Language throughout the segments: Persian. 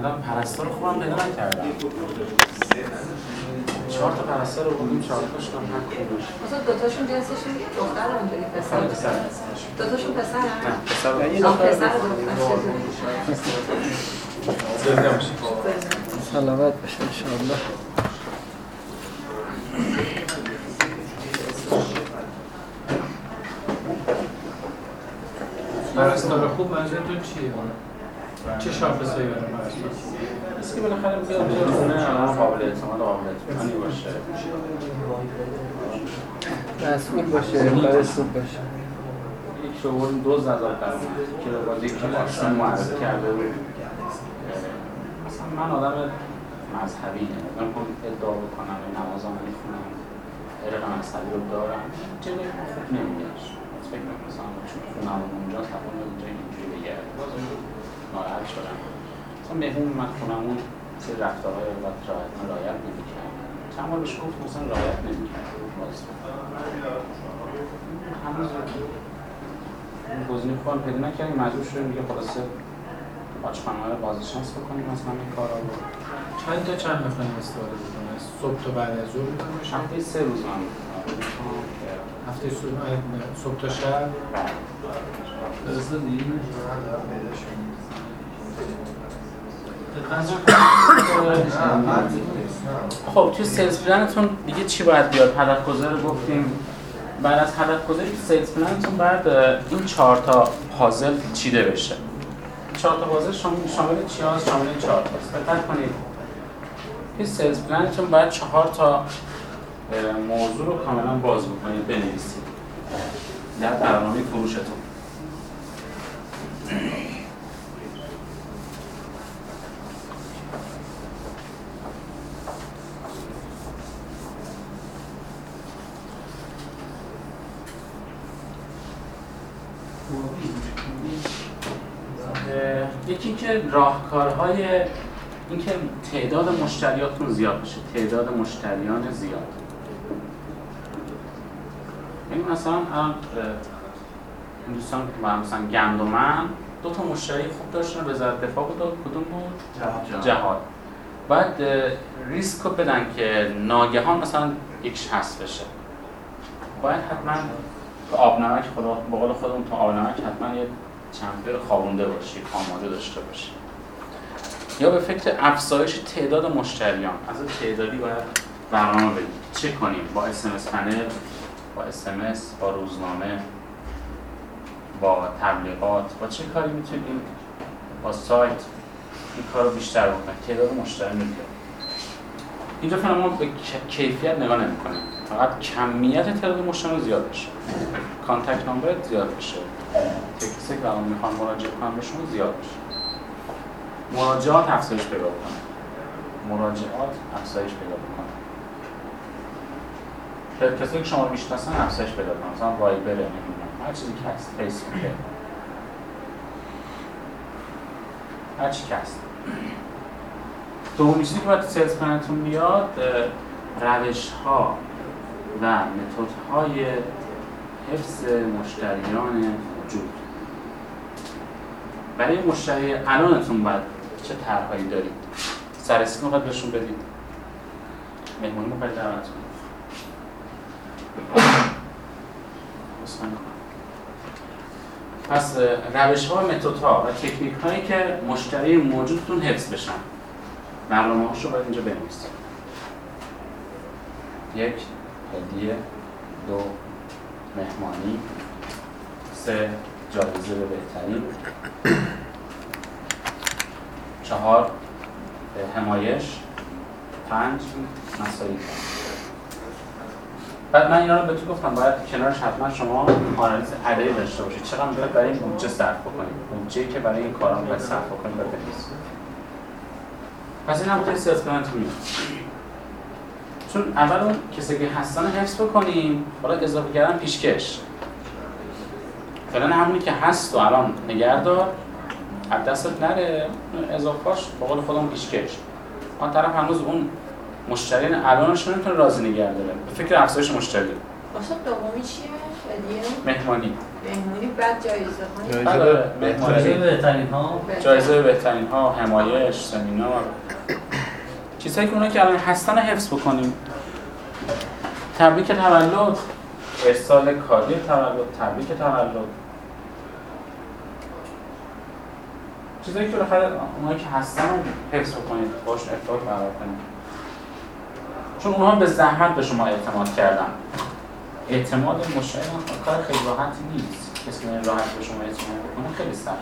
اومدم پرستار خوبم پیدا نکردم. چهار تا پرستار رو بودیم چهار تاشون هم هر کدومش مثلا دوتاشون جنسشون دختر اونجوری پسر. پسر. دوتاشون پسر. نه پسر. پسر. دختر سلامت بشه انشاءالله. پرستار خوب منظورتون چیه؟ چه شاخصایی برای پرستار؟ بس که بالاخره بیاد بیاد خونه الان قابل اعتماد قابل اطمینانی باشه. مسئول باشه مسئول باشه. یک بردیم دوز نظر در اومد که رو باز یک که آشنا معرفی کرده بود. مثلا من آدم مذهبی نمی‌دونم. خب ادعا بکنم نماز هم می‌خونم. عرق مذهبی رو دارم. ما خوب نمیادش فکر می‌کنم مثلا چون خونم اونجا تمام اونجا اینجوری بگرد باز ناراحت شدم. مثلا مهمون من خونمون سری رفتارهای و رعایت رعایت نمی‌کرد چند بار بهش گفت مثلا رعایت نمی‌کرد باز هنوز اون گزینه خوبم پیدا نکردیم مجبور شدیم دیگه خلاصه آچخانه رو بازنشست بکنیم. مثلا این کارا رو. چند تا چند می‌خوایم استفاده بکنیم؟ صبح تا بعد از ظهر می‌کنیم؟ هفته سه روز من هفته صبح صبح تا شب؟ خب توی sales plan تون دیگه چی باید بیاد؟ هدف گذار گفتیم. بعد از هدف گذاری sales plan تون بعد این چهار تا پازل چیده بشه. چهار تا پازل شامل چی هست شامل چهار تاست دقت کنید. توی sales plan تون باید چهار تا موضوع رو کاملا باز بکنید بنویسید. در برنامه فروشتون. راهکارهای اینکه تعداد مشتریاتون زیاد بشه تعداد مشتریان زیاد. این مثلا دوستان و مثلا گندمن دو تا مشتری خوب داشتن وزارت دفاع بود کدوم بود؟ جهاد. باید اه، ریسک رو بدن که ناگهان مثلا یکش هست بشه. باید حتما تو آبنمک خدا به قول خودمون تو آبنمک حتما یه چمپر خوابونده باشی آماده داشته باشی. یا به فکر افزایش تعداد مشتریان. از تعدادی باید برنامه بدیم. چه کنیم؟ با اسمس پنل با اسمس با روزنامه با تبلیغات با چه کاری می‌تونیم؟ با سایت. این کار رو بیشتر بکنیم. تعداد مشتری بیاریم. اینجا فعلا ما به کی- کیفیت نگاه نمی کنیم فقط کمیت تعداد مشتری زیاد بشه. contact number زیاد بشه. تکسی که الان می‌خوان مراجعه کنم بهشون زیاد بشه. مراجعات افزایش پیدا کنه مراجعات افزایش پیدا بکنه. کسی که شما می‌شناسن افزایش پیدا کنه مثلا Viber ه نمی‌دونم. هر چیزی که هست فیسبوکه هر چی که هست. دومین چیزی که باید تو sales plan تون بیاد روش ها و متد های حفظ مشتریان موجود برای مشتری الانتون باید چه طرحهایی دارید؟ سررسی می‌خواد بهشون بدید؟ مهمونی می‌خواد دعوت کنید. پس روش ها و متد ها و تکنیک هایی که مشتری موجودتون حفظ بشن. برنامه هاشو باید اینجا بنویسید. یک هدیه. دو مهمانی. سه جایزه به بهترین. چهار اه، حمایش پنج مسایی بعد من اینا رو بهتون گفتم باید کنارش حتما شما آنالیز عددی داشته باشید چقدر باید برای این بودجه صرف بکنید بودجه که برای این کارا باید صرف بکنید و بنویسید پس این هم خیلی پلنتون میاد چون اول اون کسی که هستن حفظ بکنیم حالا اضافه کردن پیشکش. فعلا همونی که هست و الان نگه دار از دستت نره اضافهاش به قول خودم پیشکش. آن طرف هنوز اون مشتری الانش رو نمی‌تونه راضی نگه داره. به فکر افزایش مشتری. باشه دومی چیه؟ مهمانی. مهمونی بعد جایزه ها بله، مهمانی. جایزه بهترین ها جایزه بهترین ها حمایش سمینار. چیزهایی که اونا که الان هستن رو حفظ بکنیم. تبریک تولد. ارسال کادی تولد. تبریک تولد. چیزایی که بالاخره اونایی که هستن حفظ بکنید باش ارتباط برقرار کنید. چون اونها به زحمت به شما اعتماد کردن. اعتماد مشتری هم کار خیلی راحتی نیست. کسی که راحت به شما اعتماد بکنه خیلی سخت.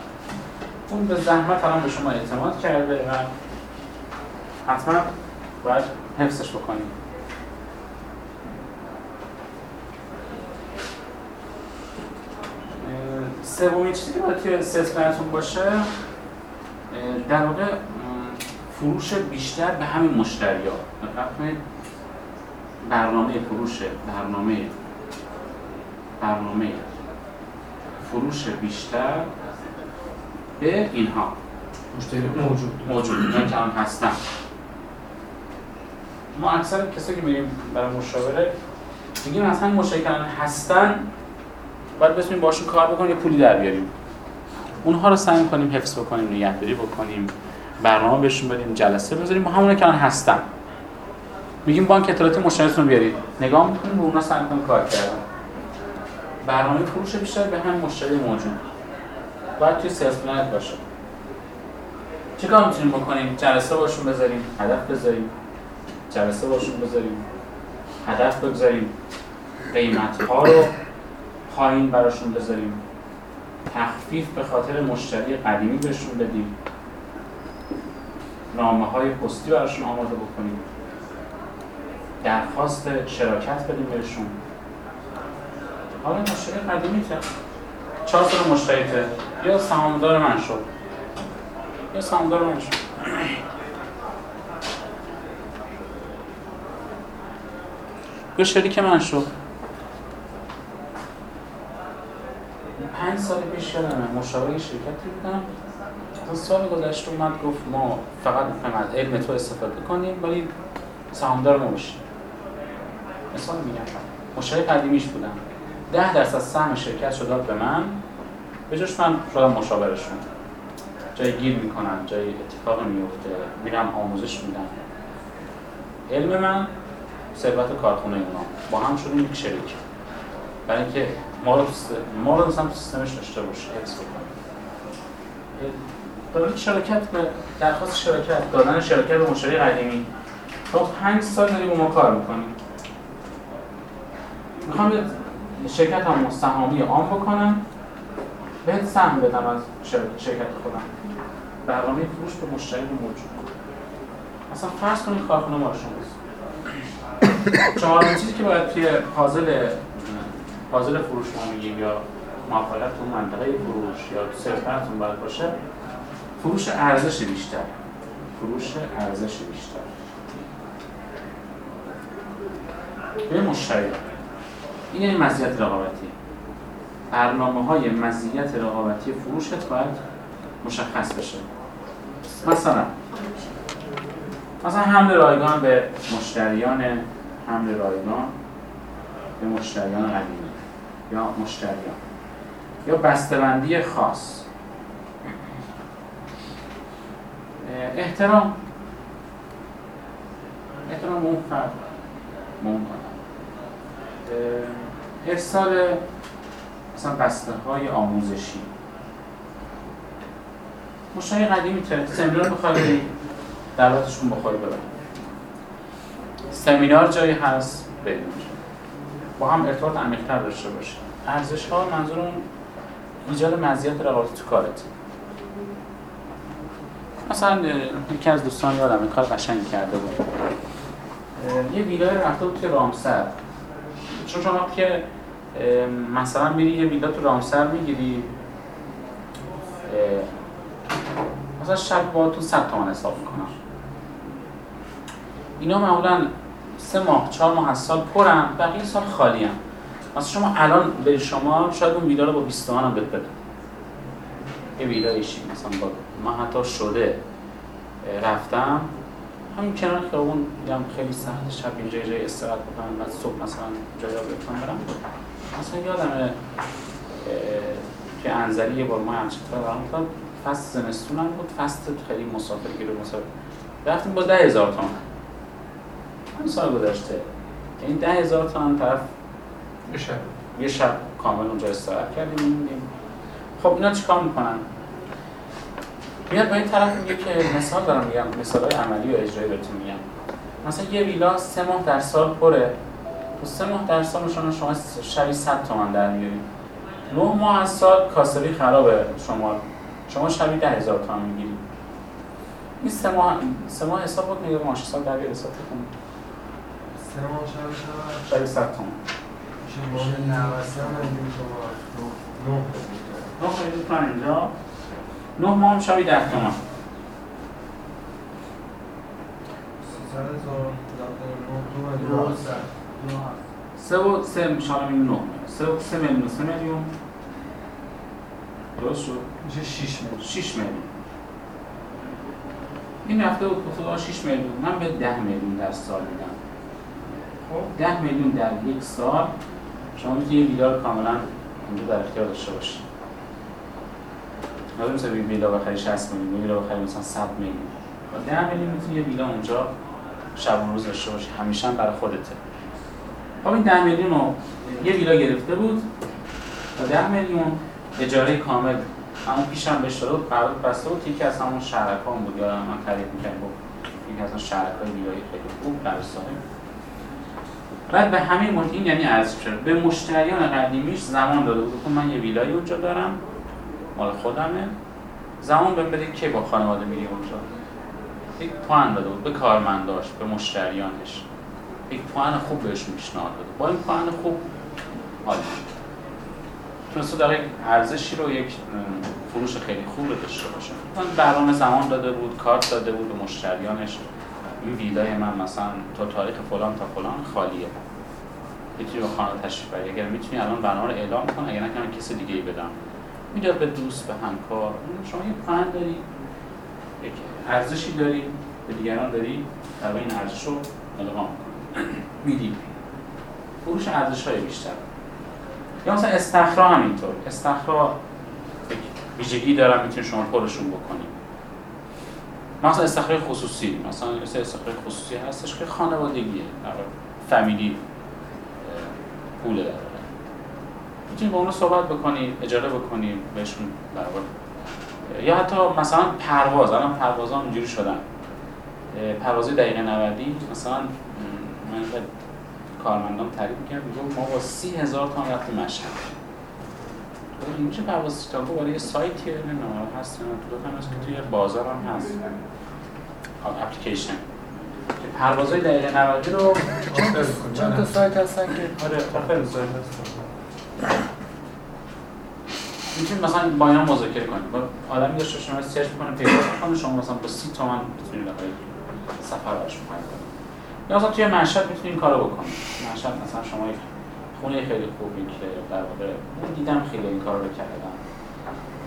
اون به زحمت الان به شما اعتماد کرده و حتما باید حفظش بکنید. سومین چیزی که باید توی سلز پلنتون باشه در واقع فروش بیشتر به همین مشتری ها برنامه فروش برنامه برنامه فروش بیشتر به اینها. مشتری موجود. موجود اینا که الان هستن. ما اکثر کسایی که میریم برای مشاوره میگیم اصلا الان هستن باید بتونیم باشون کار بکنیم یه پولی در بیاریم. اونها رو سعی کنیم حفظ بکنیم نگهداری بکنیم برنامه بهشون بدیم جلسه بذاریم. با همون که الان هستن. میگیم بانک اطلاعاتی مشتریتون بیارید. نگاه می‌کنیم رو اونا سعی کار کردن. برنامه فروش بیشتر به هم مشتری موجود. باید توی سلز پلنت باشه. چه کار می‌تونیم بکنیم؟ جلسه باشون بذاریم هدف بذاریم. جلسه باشون بذاریم هدف بگذاریم. قیمت ها رو پایین براشون بذاریم. تخفیف به خاطر مشتری قدیمی بهشون بدیم. نامه های پستی براشون آماده بکنیم. درخواست شراکت بدیم بهشون. حالا مشتری قدیمی ته چهار سال مشتریته. یا سهامدار من شد. یا سهامدار من شد. یا شریک من شد. پنج سال پیش یادمه مشاور شرکتی بودم. تا سال گذشته اومد گفت ما فقط از علم تو استفاده کنیم ولی سهامدار ما بشیم مثال میگم. مشتری قدیمیش بودم. ده درصد سهم شرکت شد به من. به جاش من شدم مشاورشون. جای گیر می‌کنن جای اتفاق میفته میرم آموزش میدم. علم من ثروت کارخونه اونا. با هم شدیم یک شریک. برای اینکه ما رو ما رو مثلا تو سیستمش داشته باشه حفظ بکنه شرکت به درخواست شرکت دادن شرکت به مشتری قدیمی تا پنج سال داریم ما کار می‌کنیم می‌خوام شرکت هم سهامی عام بکنم بهت سهم بدم از شر- شرکت خودم برنامه فروش به مشتری موجود مثلا فرض کنید کارخونه ما رو شماست چهارمین چیزی که باید توی پازل پازل فروش ما میگیم یا موفقیت تو منطقه فروش یا تو سرفرتون باید باشه فروش ارزش بیشتر. فروش ارزش بیشتر. به مشتری. این یعنی مزیت رقابتی. برنامه های مزیت رقابتی فروشت باید مشخص بشه. مثلا مثلا حمل رایگان به مشتریان حمل رایگان به مشتریان قدیمی یا مشتریان. یا بسته‌بندی خاص. احترام. احترام اون فرد. اه، ارسال مثلا بسته های آموزشی. مشتری قدیمی ته سمینار بخوای بری. دعوتشون بخوای ببر سمینار جایی هست. بریم. با هم ارتباط عمیق‌تر داشته باشیم ارزش ها منظور اون ایجاد مزیت رقابتی تو کارت. مثلا یکی از دوستان یادم این کار قشنگ کرده بود. یه ویلای رفته بود توی رامسر. چون شما که مثلا میری یه ویلا تو رامسر می‌گیری مثلا شب با تو 100 تومن حساب می‌کنم. اینا معمولا سه ماه چهار ماه از سال پرن بقیه سال خالی هم. مثلا شما الان به شما شاید اون ویلا رو با 20 تومن هم بهت بده یه ویلایشی مثلا با من حتی شده رفتم. همین کنار خیابون دیدم خیلی سخت شب اینجا جای استراحت بکنم بعد صبح مثلا جایی رو بتونم برم. مثلا یادمه که انزلی یه بار ما همچین کار برام فصل زمستون هم بود فصل خیلی مسافرگیر و مسافر. رفتیم با ده هزار تومن. همین سال گذشته؟ این ده هزار تومن طرف یه شب. یه شب کامل اونجا استراحت کردیم میمونیم خب اینا چیکار می‌کنن؟ میاد با این طرف میگه که مثال دارم میگم مثال های عملی و اجرایی بهتون میگم. مثلا یه ویلا سه ماه در سال پره. تو سه ماه در سال شما شما شبی 100 تومن در میارید. نه ماه از سال کاسبی خرابه شما. شما شبی ده هزار تومن می‌گیرید. این سه ماه سه ماه حساب بود میگه ماش سال در حساب کنید سه ماه شب شب شبی 100 تومن میشه ماه نوسته هم نمیدیم شما نه نه خیلی. تومن اینجا. نه ماه هم ده تومن سه و سه شما میلیون نه. سه و سه میلیون سه میلیون. درست شد؟ میشه شیش میلیون. 6 میلیون. این رفته بود به خدا 6 میلیون. من به 10 میلیون در سال میدم. خب 10 میلیون در یک سال شما می‌تونید ویلا کاملا اینجا در اختیار داشته باشید لازم مثلا ویلا بخری 60 میلیون ویلا بخری مثلا 100 میلیون. با 10 میلیون می‌تونی یه ویلا اونجا شب و روز داشته باشی. همیشه هم برای خودته. خب این 10 میلیون رو یه ویلا گرفته بود. با 10 میلیون اجاره کامل. همون پیشم بهش داده بود. قرارداد بسته بود یکی از همون شهرکان بود. یا من تعریف می‌کردم بود یکی از اون شهرکای ویلای خیلی خوب در بعد به همه مشت این یعنی ارزش شد. به مشتریان قدیمیش زمان داده بود. که من یه ویلای اونجا دارم. مال خودمه. زمان بهم بده که با خانواده میری اونجا؟ یک پوان داده بود. به کارمنداش به مشتریانش. یک پوان خوب بهشون پیشنهاد داده با این پوان خوب حالی تونسته داره یک ارزشی رو یک فروش خیلی خوب داشته باشه. برنامه زمان داده بود کارت داده بود به مشتریانش. این ویلای من مثلا تا تاریخ فلان تا فلان خالیه. می‌تونی به خانه تشریف بری. اگر می‌تونی الان برنامه رو اعلام کن اگر من کسی دیگه ای بدم. می‌داد به دوست به همکار. شما یه پند داری. یک ارزشی داری. به دیگران داری. در این ارزش رو القا میدی. فروش ارزش های بیشتر. یا مثلا استخرا همینطور. استخرا یک ویژگی دارن می‌تونی شما پرشون بکنی. مثلا استخرای خصوصی مثلا مثل استخرای خصوصی هستش که خانوادگیه فامیلی پوله در می‌تونید با اونو صحبت بکنید اجاره بکنید بهشون برابر یا حتی مثلا پرواز الان پروازها اونجوری شدن. پروازی دقیقه 90 مثلا من کارمندان تعریف می‌کنم میگم ما با سی هزار تومان رفتیم مشهد. چه پرواز سیتاکو برای یه سایتیه نمی‌دونم هست تو دو هست که توی بازار هم هست. اپلیکیشن. پروازهای دقیقه 90 رو چند تا سایت هستن که آره آفر می‌تونید مثلا با اینا مذاکره کنید با آدمی داشته شما سرچ کنه پیدا کنه شما مثلا با 30 تومن می‌تونید برای سفر کنید. یا مثلا توی مشهد می‌تونید این کارو بکنید. مشهد مثلا شما یک خونه خیلی خوبی که در واقع من دیدم خیلی این کار رو کردم.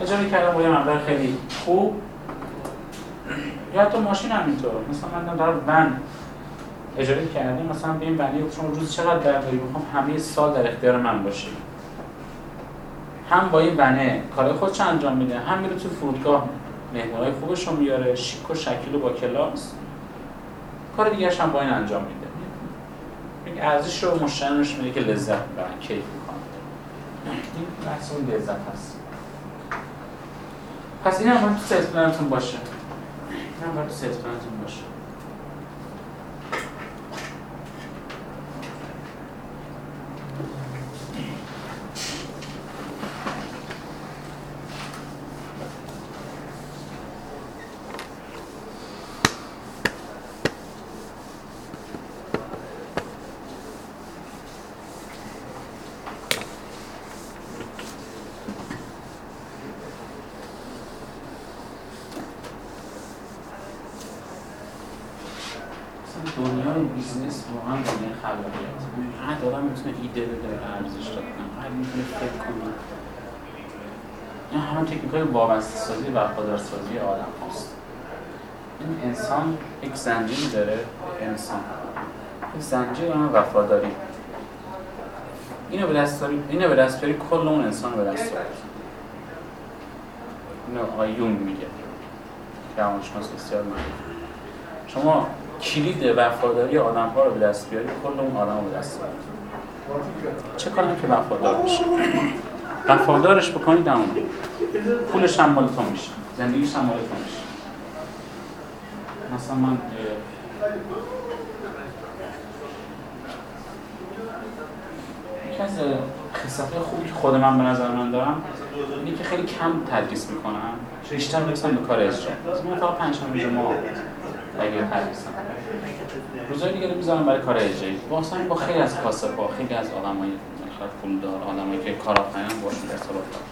اجاره کردم با یه خیلی خوب. یا حتی ماشین هم اینطور. مثلا من در ون اجاره کردیم مثلا به این ونی شما روز چقدر در داری؟ بخوام همه سال در اختیار من باشه. هم با این ونه کار خودش انجام میده هم میره تو فرودگاه مهمونای خوبش رو میاره شیک و شکیل و با کلاس. کار دیگرش هم با این انجام میده. یک ارزش رو مشتریانش میده که لذت می‌برن کیف می‌کنن. این بحث اون لذت هست. پس این هم باید تو سیت باشه. این هم باید تو سیت باشه دنیای business واقعا دنیای خلاقیت هر آدم می‌تونه ایده بده ارزش داد هر می‌تونه فکر کنه همه تکنیک های وابسته سازی و وفادارسازی آدم هست این انسان یک زنجیری داره انسان. یک زنجیر داره وفاداری. اینو به دست داری اینو به دست بیاری کل اون انسان به دست داری اینو آقای یونگ میگه. روانشناس بسیار معروف شما کلید وفاداری آدم ها رو به دست بیاری کل اون آدم رو به دست بیاری چه کنم که وفادار بشه وفادارش بکنید اون پولش هم مال تو میشه. زندگیش هم مال تو میشه. مثلا من یکی از خصلت خوبی که خود من به نظر من دارم اینه که خیلی کم تدریس می‌کنم. بیشتر می‌رسم به کار اجرا. من فقط پنج شنبه جمعه اگه تدریسم. روزهای دیگه رو می‌ذارم برای کار اجرایی. واسه با خیلی از کاسب‌ها خیلی از آدمای پولدار آدمایی که کارآفرینن باشون ارتباط دارم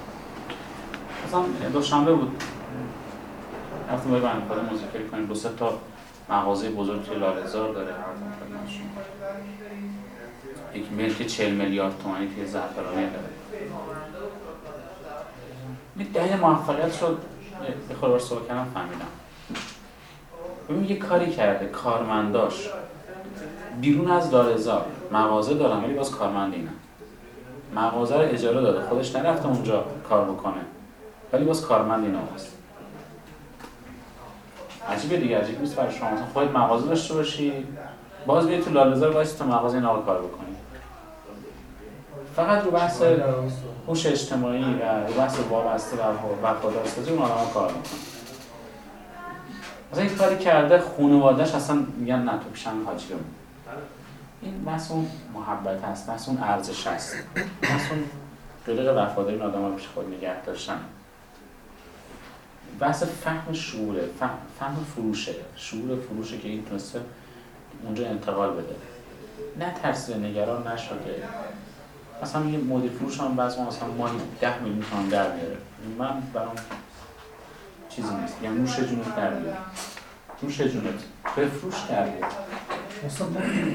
مثلا دوشنبه بود. رفتم باید برنامه کار موزیکری کنیم. دو سه تا مغازه بزرگ توی لاله‌زار داره. یک ملک 40 میلیارد تومانی توی زعفرانی داره. دلیل موفقیت شد یه خورده صحبت کردم فهمیدم. ببین یه کاری کرده کارمنداش. بیرون از دارزار مغازه دارم ولی باز کارمند اینم مغازه رو اجاره داده. خودش نرفته اونجا کار بکنه. ولی باز کارمند اینا هست عجیبه دیگه عجیب نیست برای شما. خودت مغازه داشته باشی. باز بیای تو لاله‌زار واسه تو مغازه اینا کار بکنی. فقط رو بحث هوش اجتماعی و رو بحث وابسته و وفادارسازی اون آدم کار می‌کنه مثلا این کاری کرده خانواده‌اش اصلا میگن نه تو پیشم حاجی. این بحث اون محبت هست بحث اون ارزش هست. بحث اون قلق وفاداری این آدم رو پیش خود نگه داشتن. بحث فهم شعوره فهم, فهم فروشه شعور فروشه که این تونسته اونجا انتقال بده. نه ترسیده نگران نشده مثلا یه مدیر فروش هم بعض مثلا ماهی ده میلیون تومان در میاره. من برام چیزی نیست. یعنی نوش جونت در میاره. نوش جونت بفروش در میاره. مثلا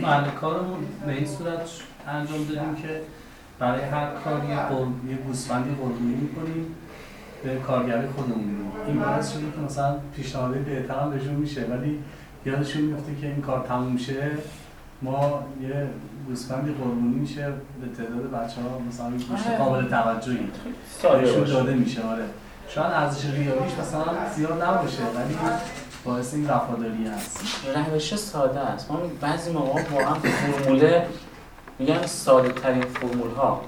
ما کارمون به این صورت انجام دادیم که برای هر کار. یه گوسفندی قربونی می‌کنیم. به کارگری خودمون میدیم این باعث شده که مثلا پیشنهادی بهتر هم بهشون میشه. ولی یادشون میفته که این کار تموم میشه ما یه گوسفندی قربونی میشه به تعداد بچه ها مثلا گوشت قابل توجهی بهشون داده میشه آره. شاید ارزش ریالیش مثلا زیاد نباشه ولی باعث این وفاداری هست. روش ساده است. ما بعضی موقع واقعا فرموله میگن ساده ترین فرمول ها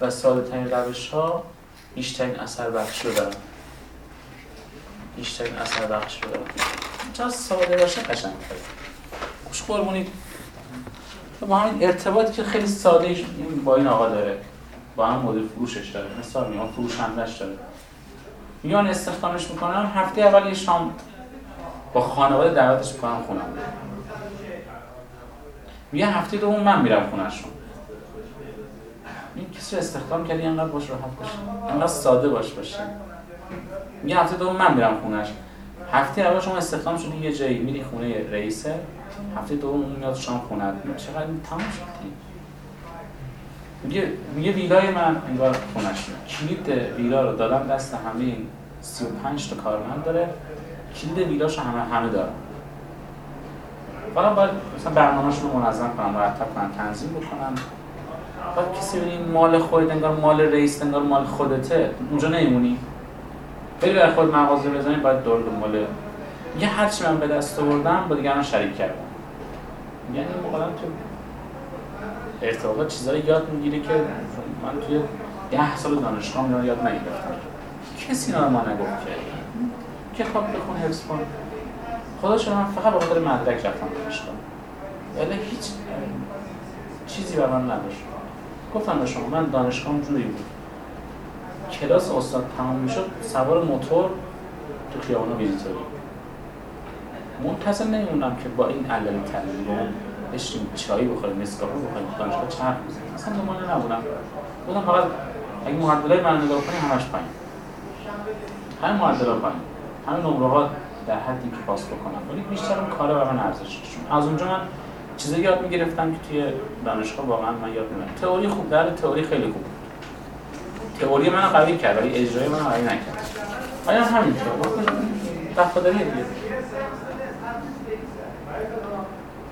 و ساده ترین روش ها بیشترین اثر بخش رو دارن بیشترین اثر بخش رو دارن چرا ساده باشه قشنگ. خوش قربونید. با همین ارتباطی که خیلی ساده با این آقا داره. با هم مدیر فروشش داره. مثال میگم فروشندش داره. میان استخدامش می‌کنم هفته اول یه شام با خانواده دعوتش می‌کنم خونم میگه هفته دوم من میرم خونهشون. این کسی استخدام کردی انقدر باش راحت باشه انقدر ساده باش باشه میگه هفته دوم من میرم خونش. هفته اول شما استخدام شدی یه جایی میری خونه رئیسه هفته دوم اون میاد شام خونت. چقدر تمام شد میگه میگه ویلای من انگار خونش کلید ویلا رو دادم دست همه این 35 تا کارمند داره. کلید ویلاشو همه همه دارن. حالا باید مثلا برنامه‌شون رو منظم کنم مرتب کنم تنظیم بکنم بعد کسی ببینی مال خودت انگار مال رئیس انگار مال خودته اونجا نمیمونی. بری برای خود مغازه بزنی باید دور دنبال. یه هرچی من به دست آوردم با دیگران شریک کردم. یعنی موقعا تو ارتباطات چیزایی یاد می‌گیره که من توی ده سال دانشگاه اینا یاد نگرفتم. کسی اینا ما نگفت که. کتاب بخون حفظ کن. خدا شما من فقط به خاطر مدرک رفتم دانشگاه. ولی هیچ چیزی من نداشت. گفتم به شما من دانشگاه جوری بود کلاس استاد تمام می‌شد سوار موتور تو خیابان ویزیتوری. منتظر نمیمونم که با این علل تلویزیون بشیم چایی بخوریم نسکافه بخوریم دانشگاه چرخ بزنیم اصلا دنبال نبودم. بودم فقط اگه معدلای من نگاه کنی همش پایین. همه معدل‌ها پایین. همه نمره ها در حدی که پاس بکنم. ولی بیشتر اون کاره برای من ارزششون. از اونجا من چیزی یاد می‌گرفتم که توی دانشگاه واقعا من یاد نمی‌گرفتم تئوری خوب در تئوری خیلی خوب تئوری من قوی کرد ولی اجرای من قوی نکرد. آیا همینطور وفاداری دیگه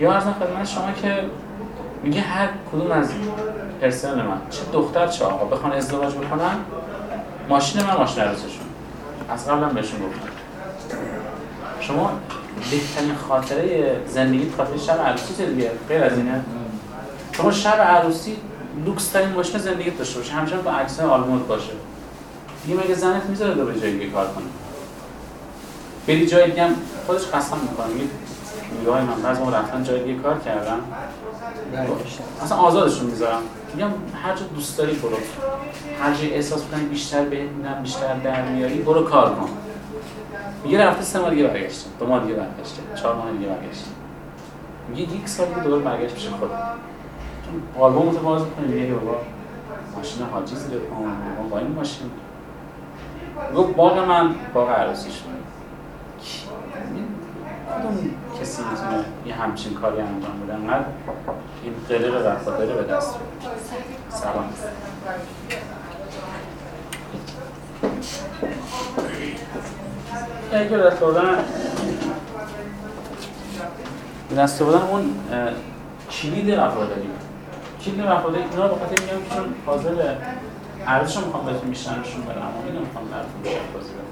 یا از خدمت شما که میگه هر کدوم از پرسنل من چه دختر چه آقا بخوان ازدواج بکنن ماشین من ماشین عروسشون. از قبلا بهشون گفتم. شما بهترین خاطره زندگی خاطره شب عروسی دیگه؟ غیر از اینه؟ شما شب عروسی لوکس ترین ماشین زندگی داشته باشه همچنان با عکس آلموت باشه. دیگه مگه زنت می‌ذاره دو به جای دیگه کار کنه؟ بری جای دیگه هم خودش قسم می‌کنه. میگه نگاه من بعضی ما رفتن جای دیگه کار کردن. اصلا آزادشون می‌ذارم. میگم هر جا دوست داری برو. هر جای احساس کنی بیشتر بهت میدم بیشتر در میاری برو کار کن. میگه رفته سه ماه دیگه برگشته. دو ماه دیگه برگشته. چهار ماه دیگه برگشته. میگه یک سال دیگه دوباره برگشت پیش خود. چون آلبوم رو باز می‌کنی میگه بابا ماشین حاجی زیر پامون با این ماشین. گفت باغ من باغ عروسی شد کدوم کسی می‌تونه یه همچین کاری انجام بده؟ انقدر این قلق وفاداری به دست سلام. اگه دست بردن دست بردن اون کلید وفاداری. کلید وفاداری اینا رو بخاطر میگم که چون حاضر ارزش رو می‌خوام بهتون میشنشون برم اما اینو می‌خوام براتون بیشتر توضیح بدم.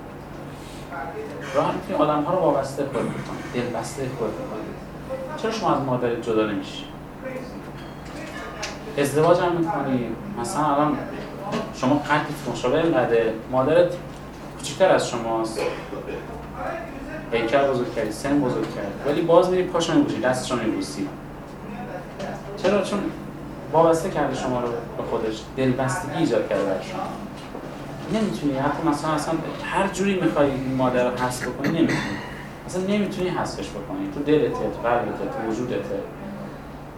راه می‌تونی آدم ها رو وابسته خود دل بسته خود بکنی چرا شما از مادر جدا نمیشی؟ ازدواج هم می‌کنی مثلا الان شما قدت مشابه اینقدر مادرت کوچکتر از شماست. هیکل بزرگ کردی سن بزرگ کرد ولی باز میری پاشو میبوشی دستشو میبوسی چرا؟ چون وابسته کرده شما رو به خودش. دلبستگی ایجاد کرده در شما. نمی‌تونی. حتی مثلا اصلا هر جوری می‌خوای این مادر رو حذف بکنی نمی‌تونی. اصلا نمی‌تونی حذفش بکنی. تو دلت تو قلبت تو وجودت.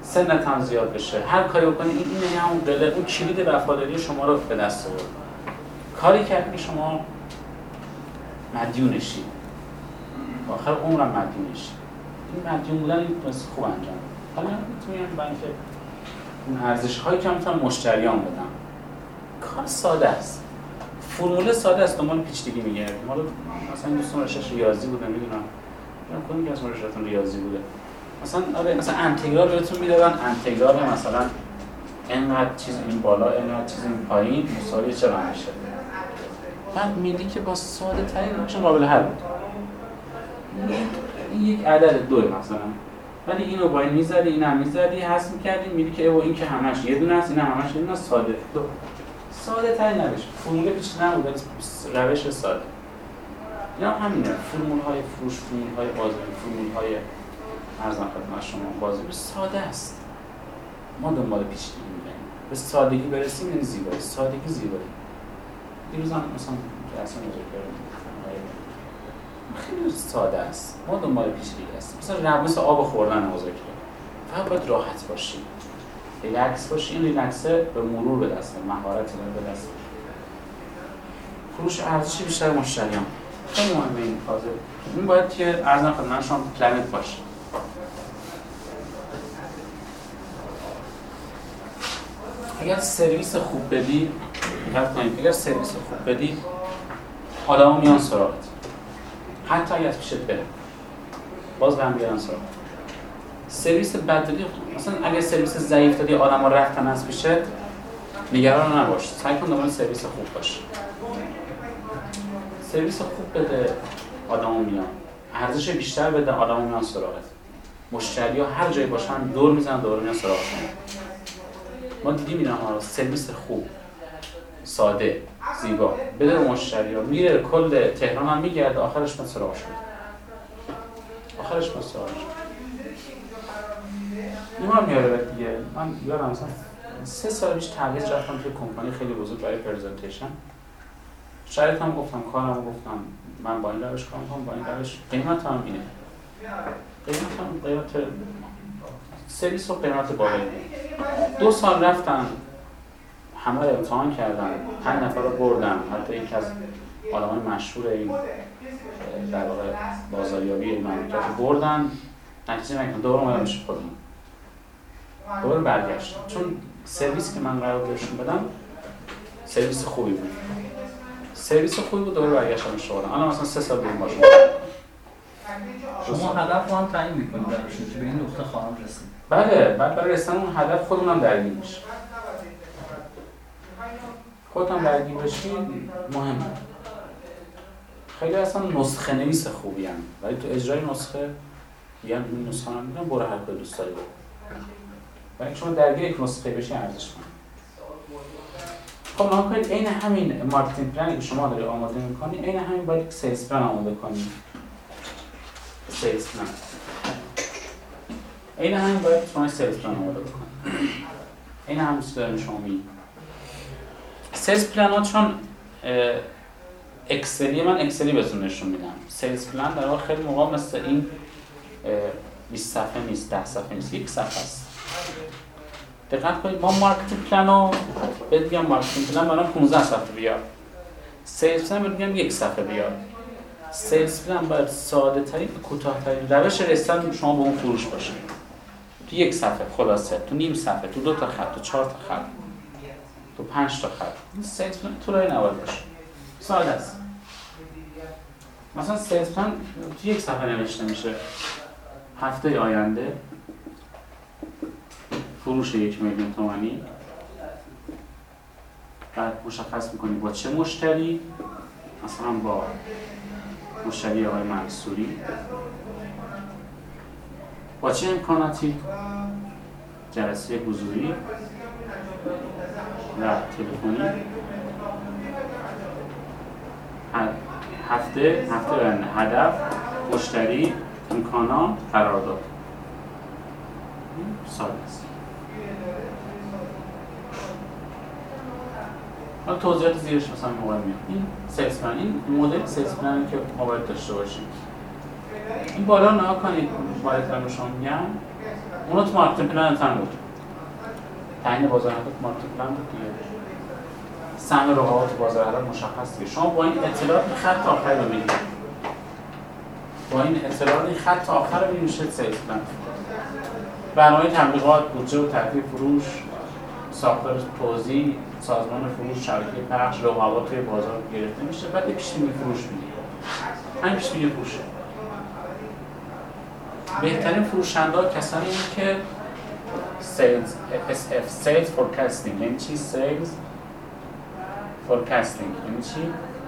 سنت هم زیاد بشه. هر کاری بکنی این اینه همون دل اون کلید وفاداری شما رو به دست آورد. کاری کرد شما مدیونشی. آخر عمرم مدیونشی این مدیون بودن این خوب انجام حالا می‌تونیم برای اینکه اون ارزش هایی که می‌تونم مشتریان بدم. کار ساده است. فرمول ساده است. دنبال پیچیدگی میگردیم حالا مثلا دوستان رشتش ریاضی بوده می‌دونم. می‌دونم کدوم که از رشتتون ریاضی بوده. مثلا آره مثلا انتگرال بهتون می‌دادن. انتگرال مثلا اینقدر چیز این بالا اینقدر چیز این پایین. مساوی چه میشه بعد میدی که با ساده ترین روشن قابل حل بود. یک عدد دوه مثلا. ولی اینو با این می‌زدی این هم می‌زدی حس می‌کردی میدی که این که همش یه دونه است این هم همش یه ساده. دو. ساده ترین روش فرمول پیچیده نبود روش ساده. یا همینه. فرمول های فروش فرمول های بازاری فرمول های ارزان خدمت شما بازاری ساده است. ما دنبال پیچیدگی میگیم به سادگی برسیم این زیبایی. سادگی زیبایی. دیروز هم مثلا درس خیلی ساده است. ما دنبال پیچیدگی هستیم. مثلا مثل آب خوردن مذاکره فقط باید راحت باشیم. ریلکس باشی این ریلکسه به مرور به دست مهارت به دست فروش ارزشی بیشتر مشتریان خیلی مهمه این فازه این باید که ارزم خدمت شما پلنت باشه. اگر سرویس خوب بدی اگر سرویس خوب بدی آدما میان سراغت. حتی اگر پیشت بره باز به هم بیارن سراغت سرویس بد دادی مثلا اگر سرویس ضعیف دادی آدما رفتن از پیشت نگران نباش. سعی کن دنبال سرویس خوب باش. سرویس خوب بده آدمو میان. ارزش بیشتر بده آدمو میان سراغت. مشتری ها هر جایی باشن دور می‌زنن دور میان سراغ ما دیدیم اینا ها سرویس خوب. ساده زیبا. بده مشتری. ها میره کل تهران هم میگرده. آخرش من سراغ شد آخرش من سراغ شد هم یاره دیگه. من یادم مثلا سه سال پیش تعویض رفتم توی کمپانی خیلی بزرگ برای پرزنتیشن. شاید هم گفتم کارم گفتم. من با این روش کار می‌کنم با این روش. قیمت هم اینه. قیمت هم قیمت سرویس و قیمت بالایی. دو سال رفتن همه رو امتحان کردن پنج نفر رو بردم حتی یکی از آدمای مشهور این در واقع بازاریابی مملکت رو بردن. نتیجه نکنم دوباره اومدم میشه خودم. دوباره برگشتم. چون سرویس که من قرار بهشون بدم سرویس خوبی بود. سرویس خوبی بود دوباره برگشتم شغلم الان مثلا سه سال بیرون باشم. شما هدف رو هم تعیین می‌کنید براشون که به این نقطه خواهم رسید. بله بعد برای رسیدن اون هدف خودمون هم درگیر میشه خودت هم درگیر بشی مهمه خیلی اصلا نسخه نویس خوبی هم ولی تو اجرای نسخه میگن این نسخه هم میگن برو هر دوست داری بکن ولی شما درگیر یک نسخه بشی ارزش کنید خب نام کنید عین همین marketing plan ی که شما داری آماده می‌کنی عین همین باید یک sales plan آماده کنی. sales plan. عین همین باید شما sales plan آماده بکنی عین همین چیزی دارم شما sales plan ها چون اکسلی من اکسلی بهتون نشون میدم. sales plan در واقع خیلی موقع مثل این اه، 20 صفحه نیست 10 صفحه نیست یک صفحه است. دقت کنید ما marketing plan رو بهت میگم marketing plan برام 15 صفحه بیار. sales بهت میگم یک صفحه بیار. sales plan باید ساده ترین کوتاه ترین روش رسیدن شما به اون فروش باشه. تو یک صفحه خلاصه. تو نیم صفحه تو دو تا خط تو چهار تا خط. تو پنج تا خط. این sales plan طولانی نباید باشه. ساده است. مثلا sales plan تو یک صفحه نوشته میشه. هفته آینده. فروش یک میلیون تومانی. بعد مشخص می‌کنی با چه مشتری؟ مثلا با مشتری آقای منصوری. با چه امکاناتی؟ جلسه حضوری. و تلفنی؟ هفته هفته آینده هدف مشتری امکانات قرارداد. ساده است. حالا توضیحات زیرش مثلا موقع میاد. این sales این مدل sales که ما باید داشته باشیم. این بالا رو نگاه کنید باید به شما میگم اونو تو marketing plan هم بود. تعیین بازار هدف marketing plan بود دیگه. سهم رقابت بازار هدف مشخص دیگه. شما با این اطلاعات خط آخر رو می‌دید با این اطلاعات خط آخر رو میشه سیلز پلان برنامه تبلیغات بودجه و ترتیب فروش ساختار توزیع سازمان فروش شبکه پخش رقابات توی بازار گرفته میشه. بعد یه پیش بینی فروش می‌دید همین پیش بینی فروشه. بهترین فروشنده کسانی که sales SF sales forecasting. یعنی چی sales forecasting. یعنی چی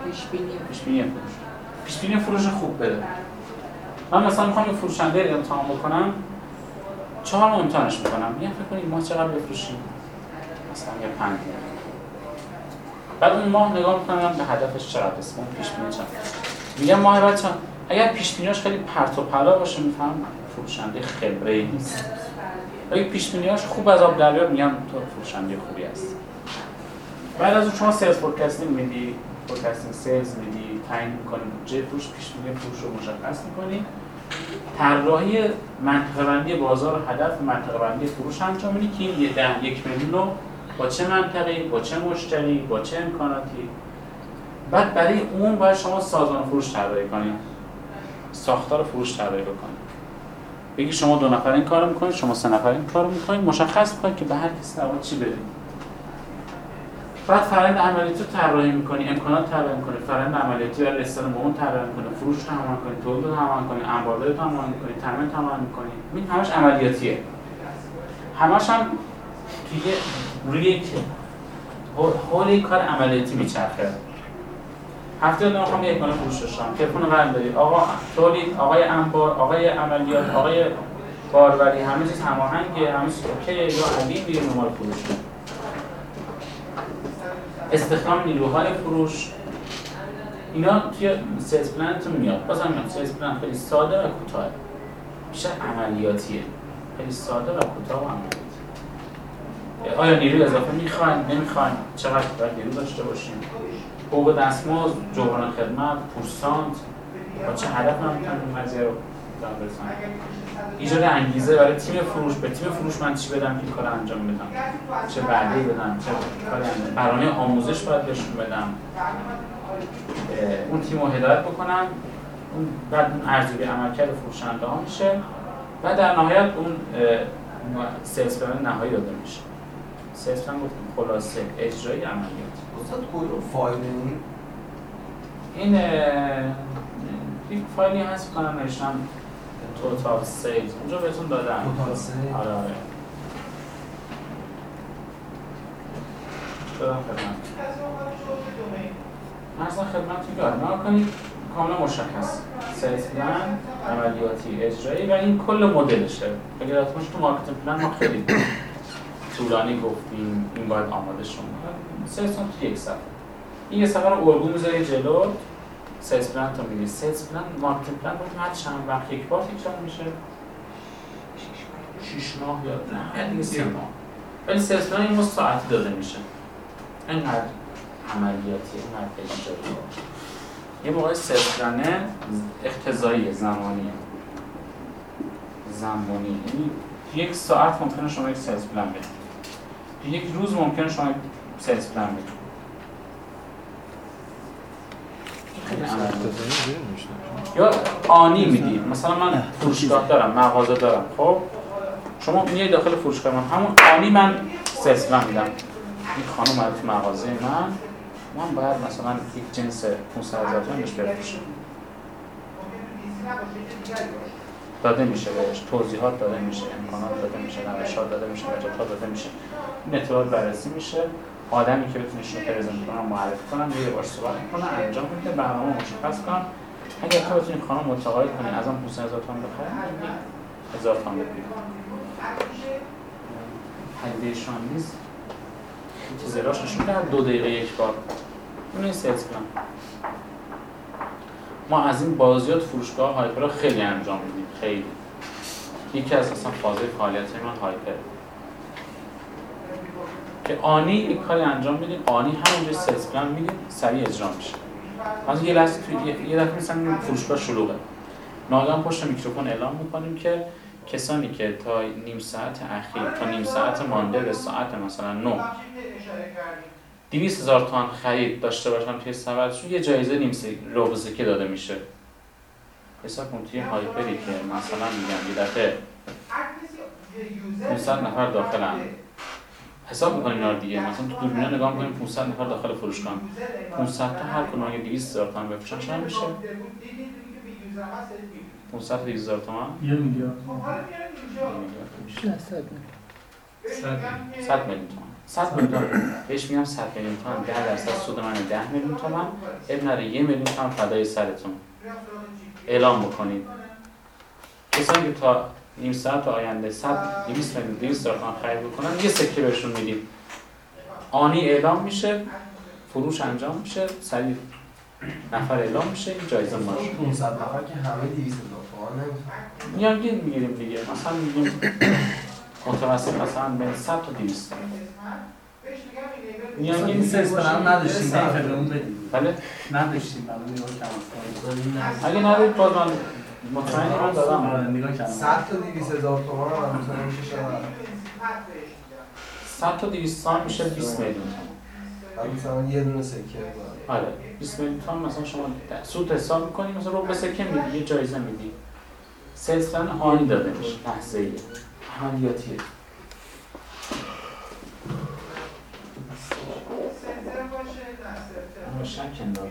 پیش بینی پیش بینی فروش. پیش بینی فروش خوب بده من مثلا می‌خوام یه فروشنده رو امتحان بکنم. چهار ماه امتحانش می‌کنم. میگم فکر کنید ما چقدر بفروشیم. مثلا یه پنج. بعد اون ماه نگاه می‌کنم به هدفش چقدر است. اون پیش بینی چقدر میگم ماه بعد اگر پیش بینیاش خیلی پرت و پلا باشه میفهم فروشنده خبره ای نیست. اگه پیش بینیاش خوب از آب در بیاد میگم تو فروشنده خوبی هست. بعد از اون شما sales forecasting میدی forecasting sales میدی تعیین می‌کنی بودجه فروش پیش بینی فروش رو مشخص می‌کنی. طراحی منطقه بندی بازار هدف منطقه بندی فروش انجام میدی که این ده یک میلیون رو با چه منطقه‌ای با چه مشتری با چه امکاناتی؟ بعد برای اون باید شما سازمان فروش طراحی کنید ساختار فروش طراحی بکنید بگی شما دو نفر این کارو می‌کنید شما سه نفر این کارو می‌کنید. مشخص می‌کنید که به هر در واقع چی بدید بعد فرآیند عملیاتی رو طراحی می‌کنی امکانات طراحی می‌کنی. فرآیند عملیاتی برای رسیدن به اون طراحی می‌کنی فروش رو همان تولید رو همان کنی انبارداری رو همان کنی تامین همان می‌کنی. این همش عملیاتیه. همش هم توی روی یک کار عملیاتی میچرخه. هفته دیگه می‌خوام یک کنه فروش داشتم. تلفن قلب داری. آقا تولید آقای انبار آقای عملیات آقای باروری همه چیز هماهنگه همه چیز اوکیه. یا علی میره دنبال فروش. استخدام نیروهای فروش. اینا توی سیلز پلنتون میاد. بازم سیلز پلن خیلی ساده و کوتاه. بیشتر عملیاتیه. خیلی ساده و کوتاه و عملیاتی آیا نیروی اضافه می‌خواین؟ نمی‌خواین؟ چقدر باید نیرو داشته باشیم حقوق دستمزد جبران خدمت پورسانت. با چه هدف من می‌تونم این قضیه رو دارم برسونم ایجاد انگیزه برای تیم فروش. به تیم فروش من چی بدم؟ این کار انجام بدم. چه وعده بدم؟ چه کاری برنامه آموزش باید بهشون بدم. اون تیم رو هدایت بکنم. اون بعد اون ارزیابی عملکرد فروشنده ها میشه. و در نهایت اون پلن نهایی داده میشه. سیلز پلن گفتیم خلاصه. اجرای عملیات. استاد کدوم فایل این یک فایلی هست که من نوشتم total sales اونجا بهتون دادم. total sales آره آره. دادم خدمت. مثلا خدمتتون که آره نگاه کنید کاملا مشخص. sales plan عملیاتی اجرایی و این کل مدلشه. اگر تو marketing plan ما خیلی طولانی گفتیم این باید آماده شما. پلان تو یک صفحه این یه صفحه رو ارگو می‌ذاری جلو. sales plan تو sales plan marketing plan رو هر چند وقت یک بار تکرار میشه. شیش ماه یا نه دیگه سه ماه. ولی sales plan این ساعتی داده میشه. اینقدر عملیاتی اینقدر اجرایی یه موقع پلانه اختزایی زمانیه زمانی. یعنی یک ساعت ممکنه شما یک سیلز پلان بدید یک روز ممکنه شما سیلز پلان عملیاتی. یا آنی می‌دید مثلا من فروشگاه دارم مغازه دارم خب شما میای داخل فروشگاه من همون آنی من سیلز پلان میدم این خانم تو مغازه من من باید مثلا یک جنس 500 هزار تومان بهش بفروشم داده میشه بهش توضیحات داده میشه امکانات داده میشه روشات داده میشه متدها داده میشه این اطلاعات بررسی میشه آدمی که بتونه شو پرزنت کنم معرفی کنم یه بار صحبت کنم انجام میده برنامه مشخص کنم. اگر تو بتونی خانم متقاعد کنی از اون 500 هزار تومان بخره من هزار تومان بگیرم هدیهشان نیست. انتظاراش نشون میده. دو دقیقه یک بار. اون سیلز پلان ما از این بازیات فروشگاه هایپر خیلی انجام میدیم. خیلی. یکی از اصلا فازه فعالیت من هایپر که آنی یک کاری انجام میدیم آنی همونجا سیلز پلان میدیم سریع اجرا میشه. از یه لحظه تو یه دفعه مثلا فروشگاه شلوغه. ناگهان پشت میکروفون اعلام می‌کنیم که کسانی که تا نیم ساعت اخیر تا نیم ساعت مانده به ساعت مثلا 9 200 هزار تومان خرید داشته باشن توی سبدشون یه جایزه نیم روبزکی داده میشه. حساب کن توی هایپری که مثلا میگم یه دفعه 500 نفر داخل هم حساب می‌کنیم اینا دیگه. مثلا تو دوربینا نگاه می‌کنیم 500 نفر داخل فروشگاه 500 تا هر کدوم اگه 200 هزار تومان بفروشن چند میشه؟ 500 تا 200 هزار تومان؟ یه میلیارد. نه صد 100 میلیون تومان. 100 میلیون تومان. بهش میگم 100 میلیون تومان. 10 درصد سود من 10 میلیون تومان. ابن نره 1 میلیون تومان فدای سرتون. اعلام بکنید. کسانی که تا نیم ساعت آینده 100 200 میلیون 200 هزار تومان خرید بکنن یه سکه بهشون میدیم. آنی اعلام میشه فروش انجام میشه سریع نفر اعلام میشه این جایزه ما 500 نفر که همه 200 هزار تومان نمی‌خوان میانگین می‌گیریم دیگه. مثلا میگیم متوسط مثلا بین 100 تا 200 این میانگین سیلز پلان نداشتیم بله. نداشتیم کردم اگه ندارید باز من مطمئنی من آره دادم نگاه کردم. 100 تا 200 هزار تومان هم مثلا میشه شاید 100 تا 200 تومن میشه 20 میلیون تومن مثلا یه دونه سکه. آره 20 میلیون تومن مثلا شما سود حساب می‌کنی مثلا رو به سکه میدی یه جایزه میدی. سیلز پلان آنی داده میشه لحظه ای عملیاتیه شک انداخت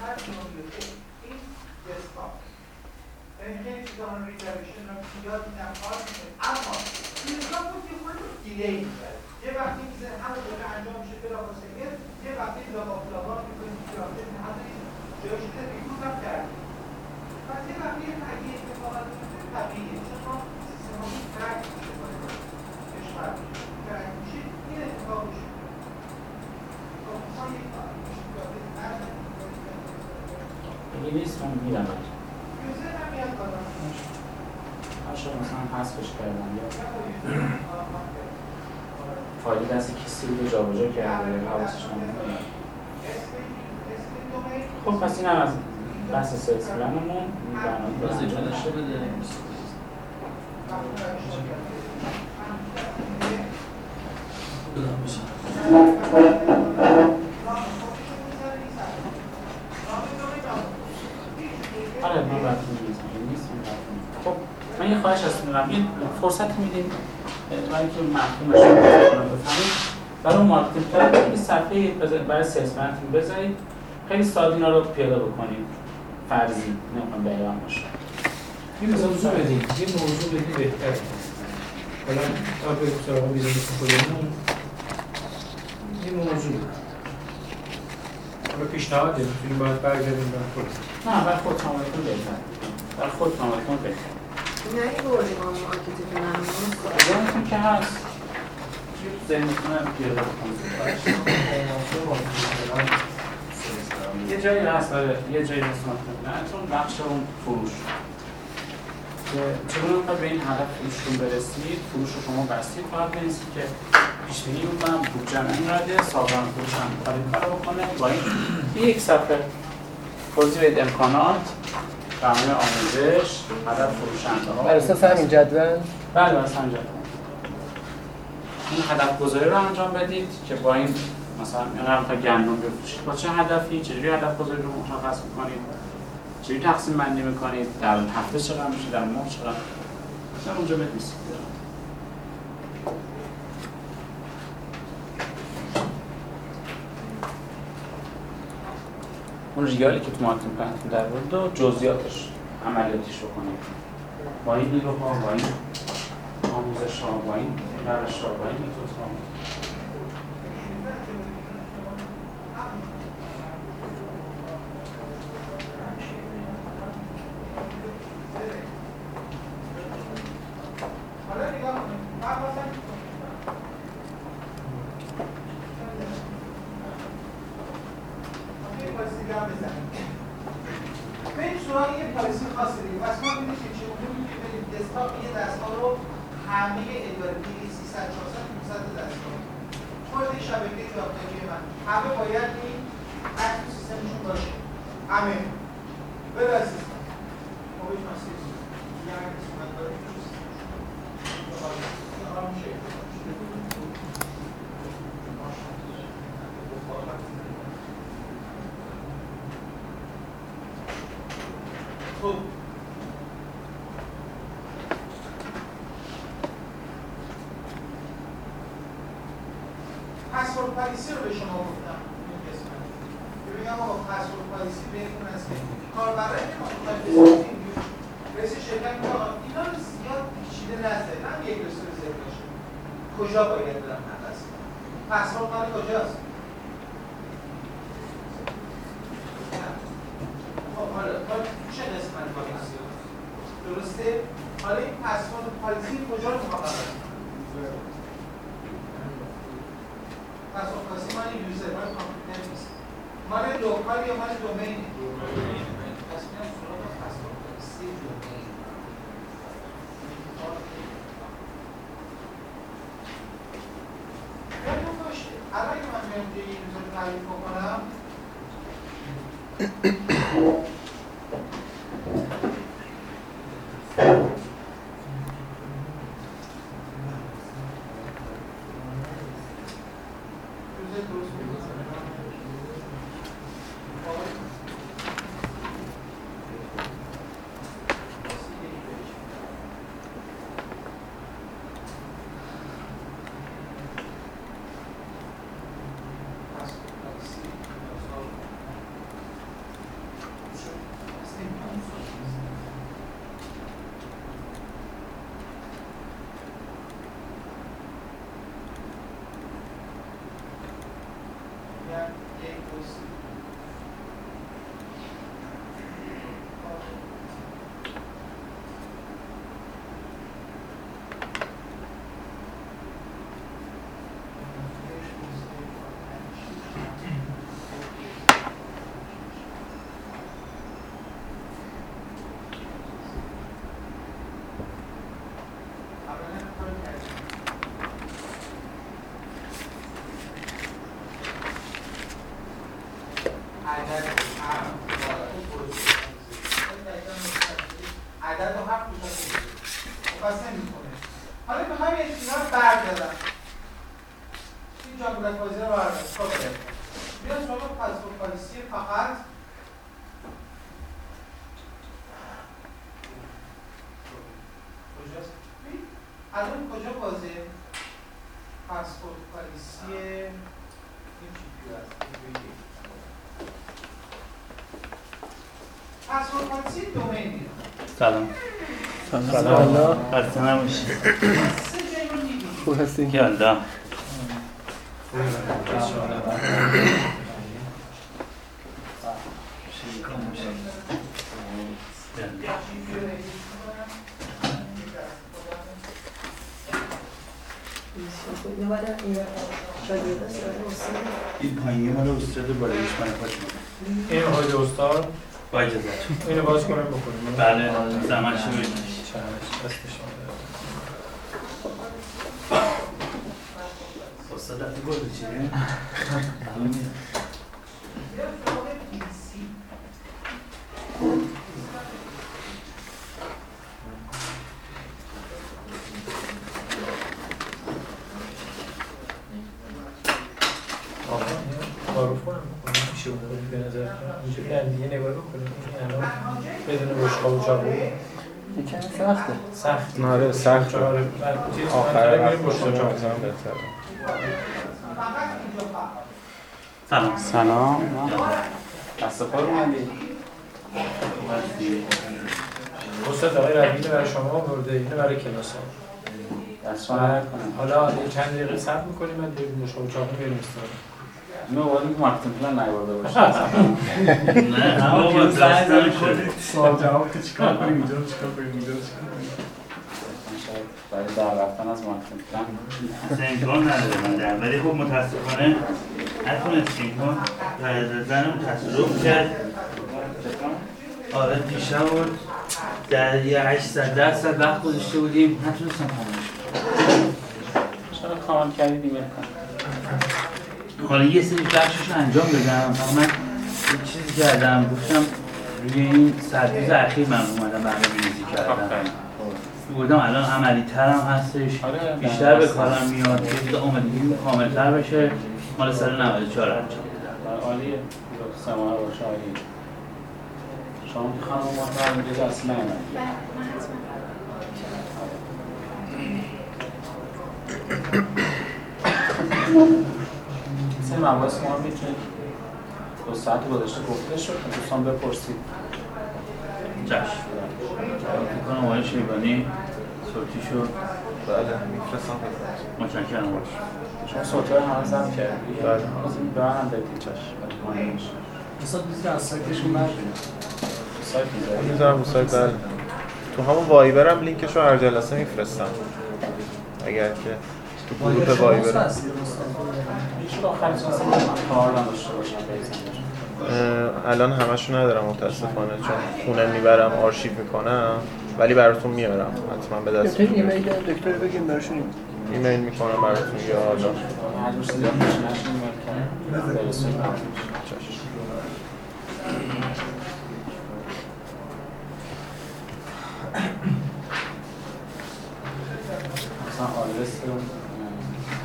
باورتون میگم یه وقتی میزه همه دوره انجام میشه بلا یه یه وقتی بلا بلا می‌کنیم جاده همه جاش ریکوز هم کردیم پس یه وقتی اگه اتفاقات میفته طبیعیه چون ما سیستممون ترک میشه باید کشور ترک میشه این اتفاق میشه خب ما کار یوزر هم هر شب مثلا حذفش کردم. یا فایل دست کسی رو جابجا کرده حواسش اسم دومین خب پس این هم از بحث سلس پلنمون. اجازه بده آره ما نیست خب من یه خواهش هست میرم یه فرصت میدیم برای اینکه مفهومش رو بفهمید برای marketing plan یه صفحه برای sales plan تون بذارید. خیلی ساده اینا رو پیاده بکنید فرضی نمی‌خوام بیان باشه. یه موضوع بدیم یه موضوع بدیم بهتره. حالا تا به سراغ business خودمون یه موضوع حالا پیشنهاده می‌تونیم باید برگردیم به خود نه برای خود تمامتون بهتر برای خود تمامتون بهتر ما مارکت پلنمون ذهنتون که هست. توی ذهنتون هم پیاده بکنید یه جایی هست آره. یه جایی هست. نه چون بخش اون فروش. که چگونه می‌خواد به این هدف فروشتون برسید فروش رو شما بستید فقط بنویسید که پیش بینی می‌کنم بودجه اینقدر سازمان فروش هم کاری کار بکنه. با این یه یک صفحه. توضیح بدید امکانات. برنامه آموزش هدف فروشنده ها. بر اساس همین جدول؟ بله بس انجام این هدف گذاری رو انجام بدید که با این مثلا اینقدر تا گندم بفروشید. با چه هدفی؟ چجوری هدف گذاری رو مشخص می‌کنید؟ چجوری تقسیم بندی می‌کنید؟ در هفته چقدر میشه؟ در ماه چقدر؟ در اونجا بنویسید اون ریالی که تو marketing plan تون در بود و جزئیاتش عملیاتیش رو کنید با این نیروها با این آموزش ها با این روش ها با این Thank you. دومینی سلام سلام خسته نباشید. خوب هستین یالا اینو بعد این شاگرد است استاد این پایینی مال استاد بالایش من خوش این آقای استاد با اجازه اینو باز کنم بکنیم چی بگید استاد رفتی گل چیه؟ بیا سراغ PC. تعارف کنم بکنیم میشه بکنیم به نظر اینجوری هم دیگه نگاه بکنیم این الان بدون بشقا و چاقو یکم سخته سخت آره سخت چهار بعد چیز آخر منطقه هفته میریم بشقا و چاقو. مثلا بهتره اینجا فقط سلام. سلام. دست پا رو اومدی. استاد آقای ربیعی برای شما برده اینو برای کلاس ها. حالا یه چند دقیقه صبر می‌کنیم من دیگه بشقا و چاقو میریم استاد. اینو باید مارکتینگ پلان نیورده باشه. نه اما با داستان شد سوال جواب که چیکار کنیم؟ اینجا رو چیکار کنیم؟ اینجا رو چیکار برای در رفتن از مارکتینگ. اصلا امکان نداره ولی خب متاسفانه نتونستیم کن زنم تصرف کرد. آره پیشم بود در یه 800 درصد وقت گذاشته بودیم. نتونستم کنم چرا کامل کردی دیگه حالا یه سری بخشش انجام اما من یه چیزی کردم. گفتم روی این روز اخیر من اومدم برنامه ریزی کردم. بودم الان عملی ترم هستش. آره، بیشتر به دست. کارم میاد. یه چیز آمادگی کامل تر بشه. مال سال 94 انجام دادم عالیه. ماه باشه عالیه شما که خانم محترم دیگه اصلا نیومدی سه مباحث ما می‌تونید دو ساعت گذاشته گفته شد. که دوستان بپرسید. چشم. فکر کنم آقای شیبانی صوتیشو بله میفرستم متشکرم. باش شما صوت های همه زم کردی؟ بله. از این به من هم بدید چشم اصلا دیدی از سایتشون نشد سایت؟ می‌ذارم رو سایت بله. تو همون وایبرم لینکشو هر جلسه میفرستم. اگر که تو گروه وایبر. الان همشو ندارم متاسفانه چون خونه می‌برم آرشیو می‌کنم. ولی براتون میارم. حتما به دست ایمیل دکتر بگیم برشون ایمیل می‌کنم براتون یا حالا. چشم. مثلا آدرس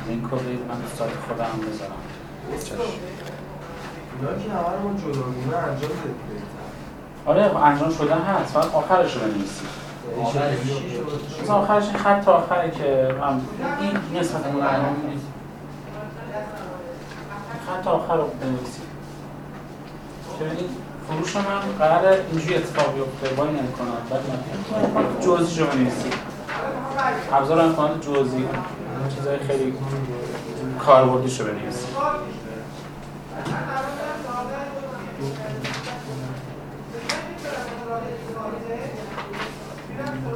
لینک رو بدید من سایت خودم بذارم اینا که همه رو جداگونه انجام آره انجام شده هست. فقط آخرش رو بنویسید. مثلا آخرش خط تا آخری که من این نسبت اون انجام خط آخر رو بنویسید. ببینید فروش من قرار اینجوری اتفاق بیفته با این امکانات. بعد من جزئی رو بنویسید. ابزار امکانات جزئی. چیزای خیلی کاربردیش رو بنویسید.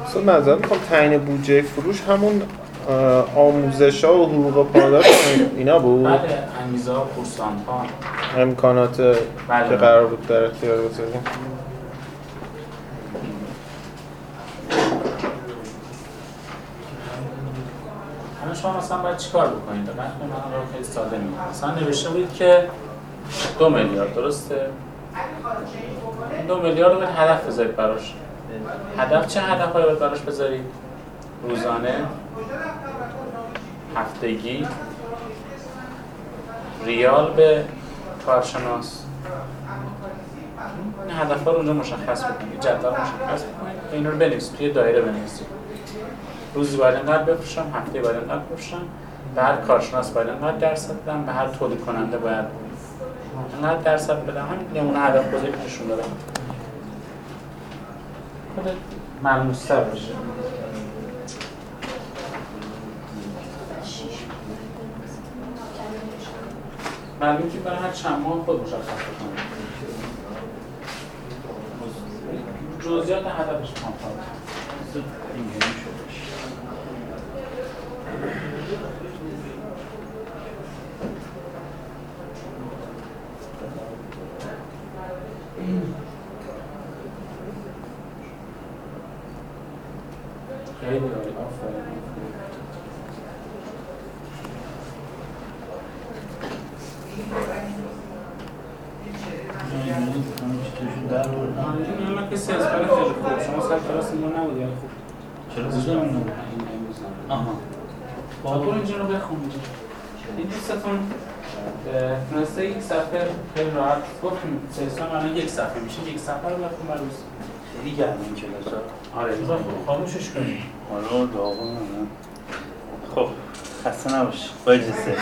اصلا معذرت می‌خوام تعیین بودجه فروش همون آموزش ها و حقوق پاداش اینا بود. بعد انگیزه ها کورسانت ها امکانات بله. که قرار بود در اختیار بذاریم الان شما مثلا باید چیکار بکنید؟ دقیقاً من رو خیلی ساده میگم. مثلا نوشته بودید که دو میلیارد درسته؟ دو میلیارد رو باید هدف بذارید براش. هدف چه هدف هایی باید براش بذارید روزانه هفتگی ریال به کارشناس. این هدف ها رو اونجا مشخص بکنید جدول مشخص بکنید و اینا رو بنویسید توی دایره بنویسید روزی باید اینقدر بفروشم هفته باید اینقدر بفروشم. به هر کارشناس باید اینقدر درصد بدم به هر تولید کننده باید اینقدر درصد بدم. همین نمونه هدف گذاری نشون دادم. خود ملموستر باشه. معلومه که برای هر چند ماه خود مشخص بکنم جزئیات هدفش می‌خوام خیلی عالی آفرین من که سه اسپر خیلی خوب شما سر کلاس ما نبودی ولی خوب چرا زوجه زوجه من من نبود این امروز نبود آها با بخون اینجا این دوستتون تونسته یک صفحه خیلی راحت گفتیم سه اسپر الان یک صفحه میشه. یک صفحه رو بخون بر روز خیلی گرم این کلاس آره خاموشش کنیم. حالا داغون خب خسته نباش. با اجازه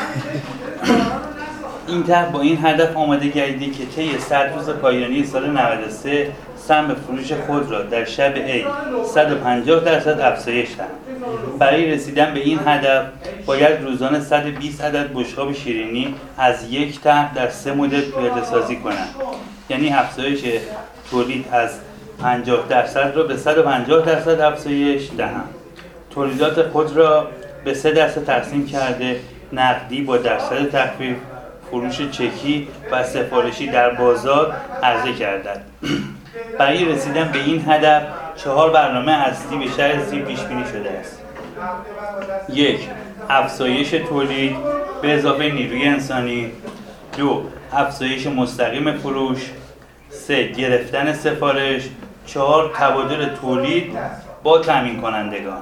این طرح با این هدف آماده گردیده که طی 100 روز پایانی سال 93 سهم فروش خود را در شب عید 150 درصد افزایش دهند. برای رسیدن به این هدف باید روزانه 120 عدد بشقاب شیرینی از یک طرح در سه مدل پیاده سازی کنند. یعنی افزایش تولید از 50 درصد را به 150 درصد افزایش دهند. تولیدات خود را به سه دسته تقسیم کرده نقدی با درصد تخفیف فروش چکی و سفارشی در بازار عرضه کردند برای رسیدن به این هدف چهار برنامه اصلی به شهر زیر پیش بینی شده است. یک افزایش تولید به اضافه نیروی انسانی. دو افزایش مستقیم فروش. سه گرفتن سفارش. چهار تبادل تولید با تامین کنندگان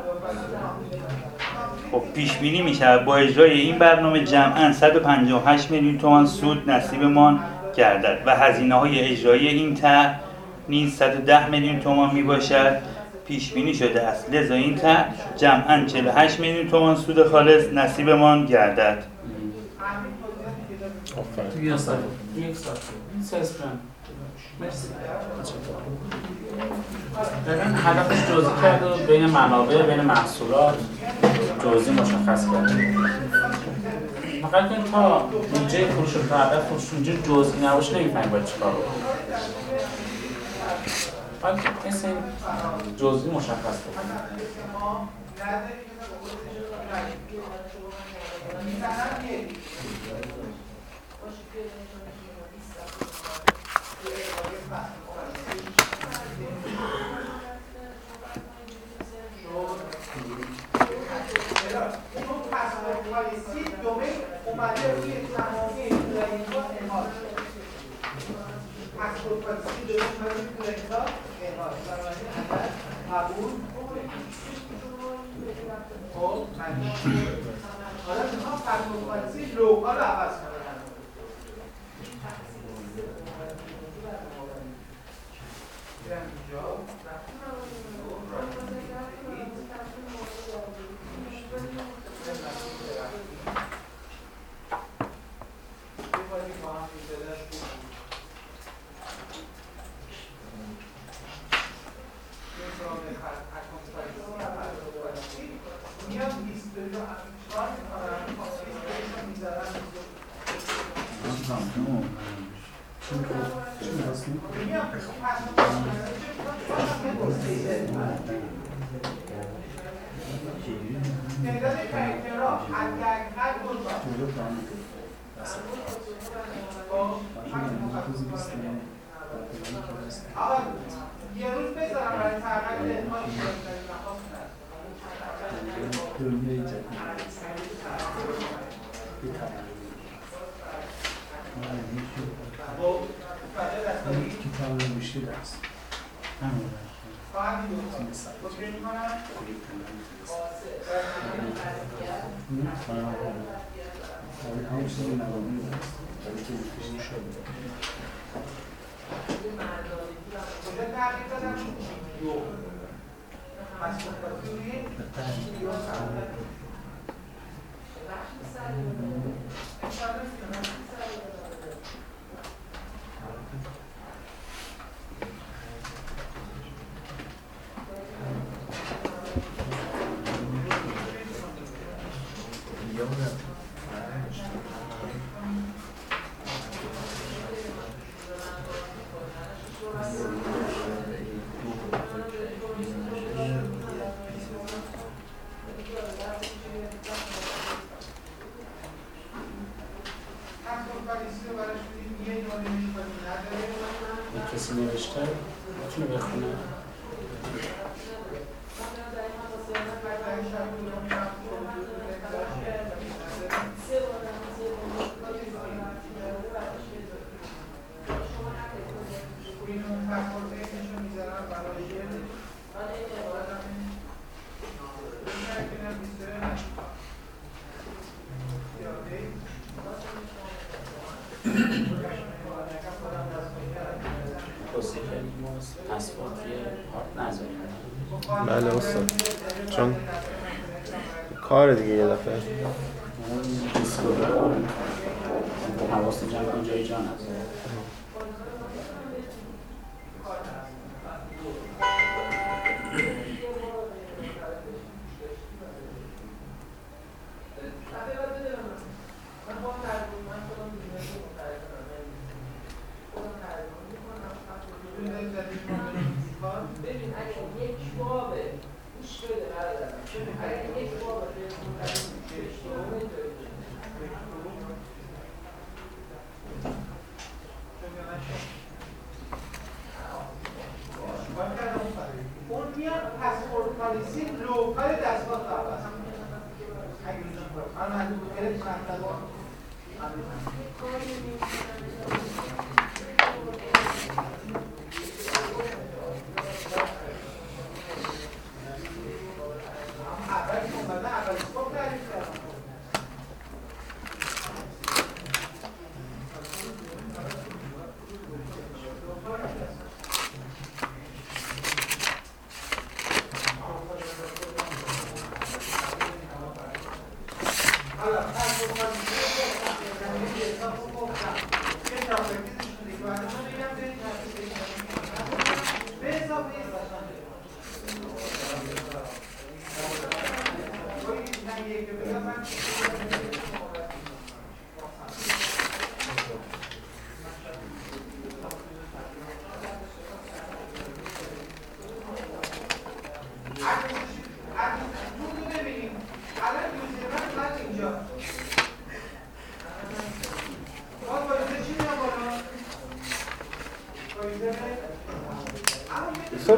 خب پیش بینی می شود با اجرای این برنامه جمعا 158 میلیون تومان سود نصیبمان گردد و هزینه های اجرایی این طرح نیز 110 میلیون تومان می باشد پیش بینی شده است. لذا این طرح جمعا 48 میلیون تومان سود خالص نصیبمان گردد. ببین هدفش جزئی کرده و بین منابع بین محصولات جزئی مشخص کرده فقط که تا بودجه فروش و هدف فروش اونجا جزئی نباشه نمی‌فهمی باید چیکار بکنی مثل این جزئی مشخص بکنی اون password policy domain اومده روی تمامی client ها اعمال شده password policy domain اومده روی client ها اعمال بنابراین عدد قبول خب معنی حالا می‌خوام password policy local رو عوض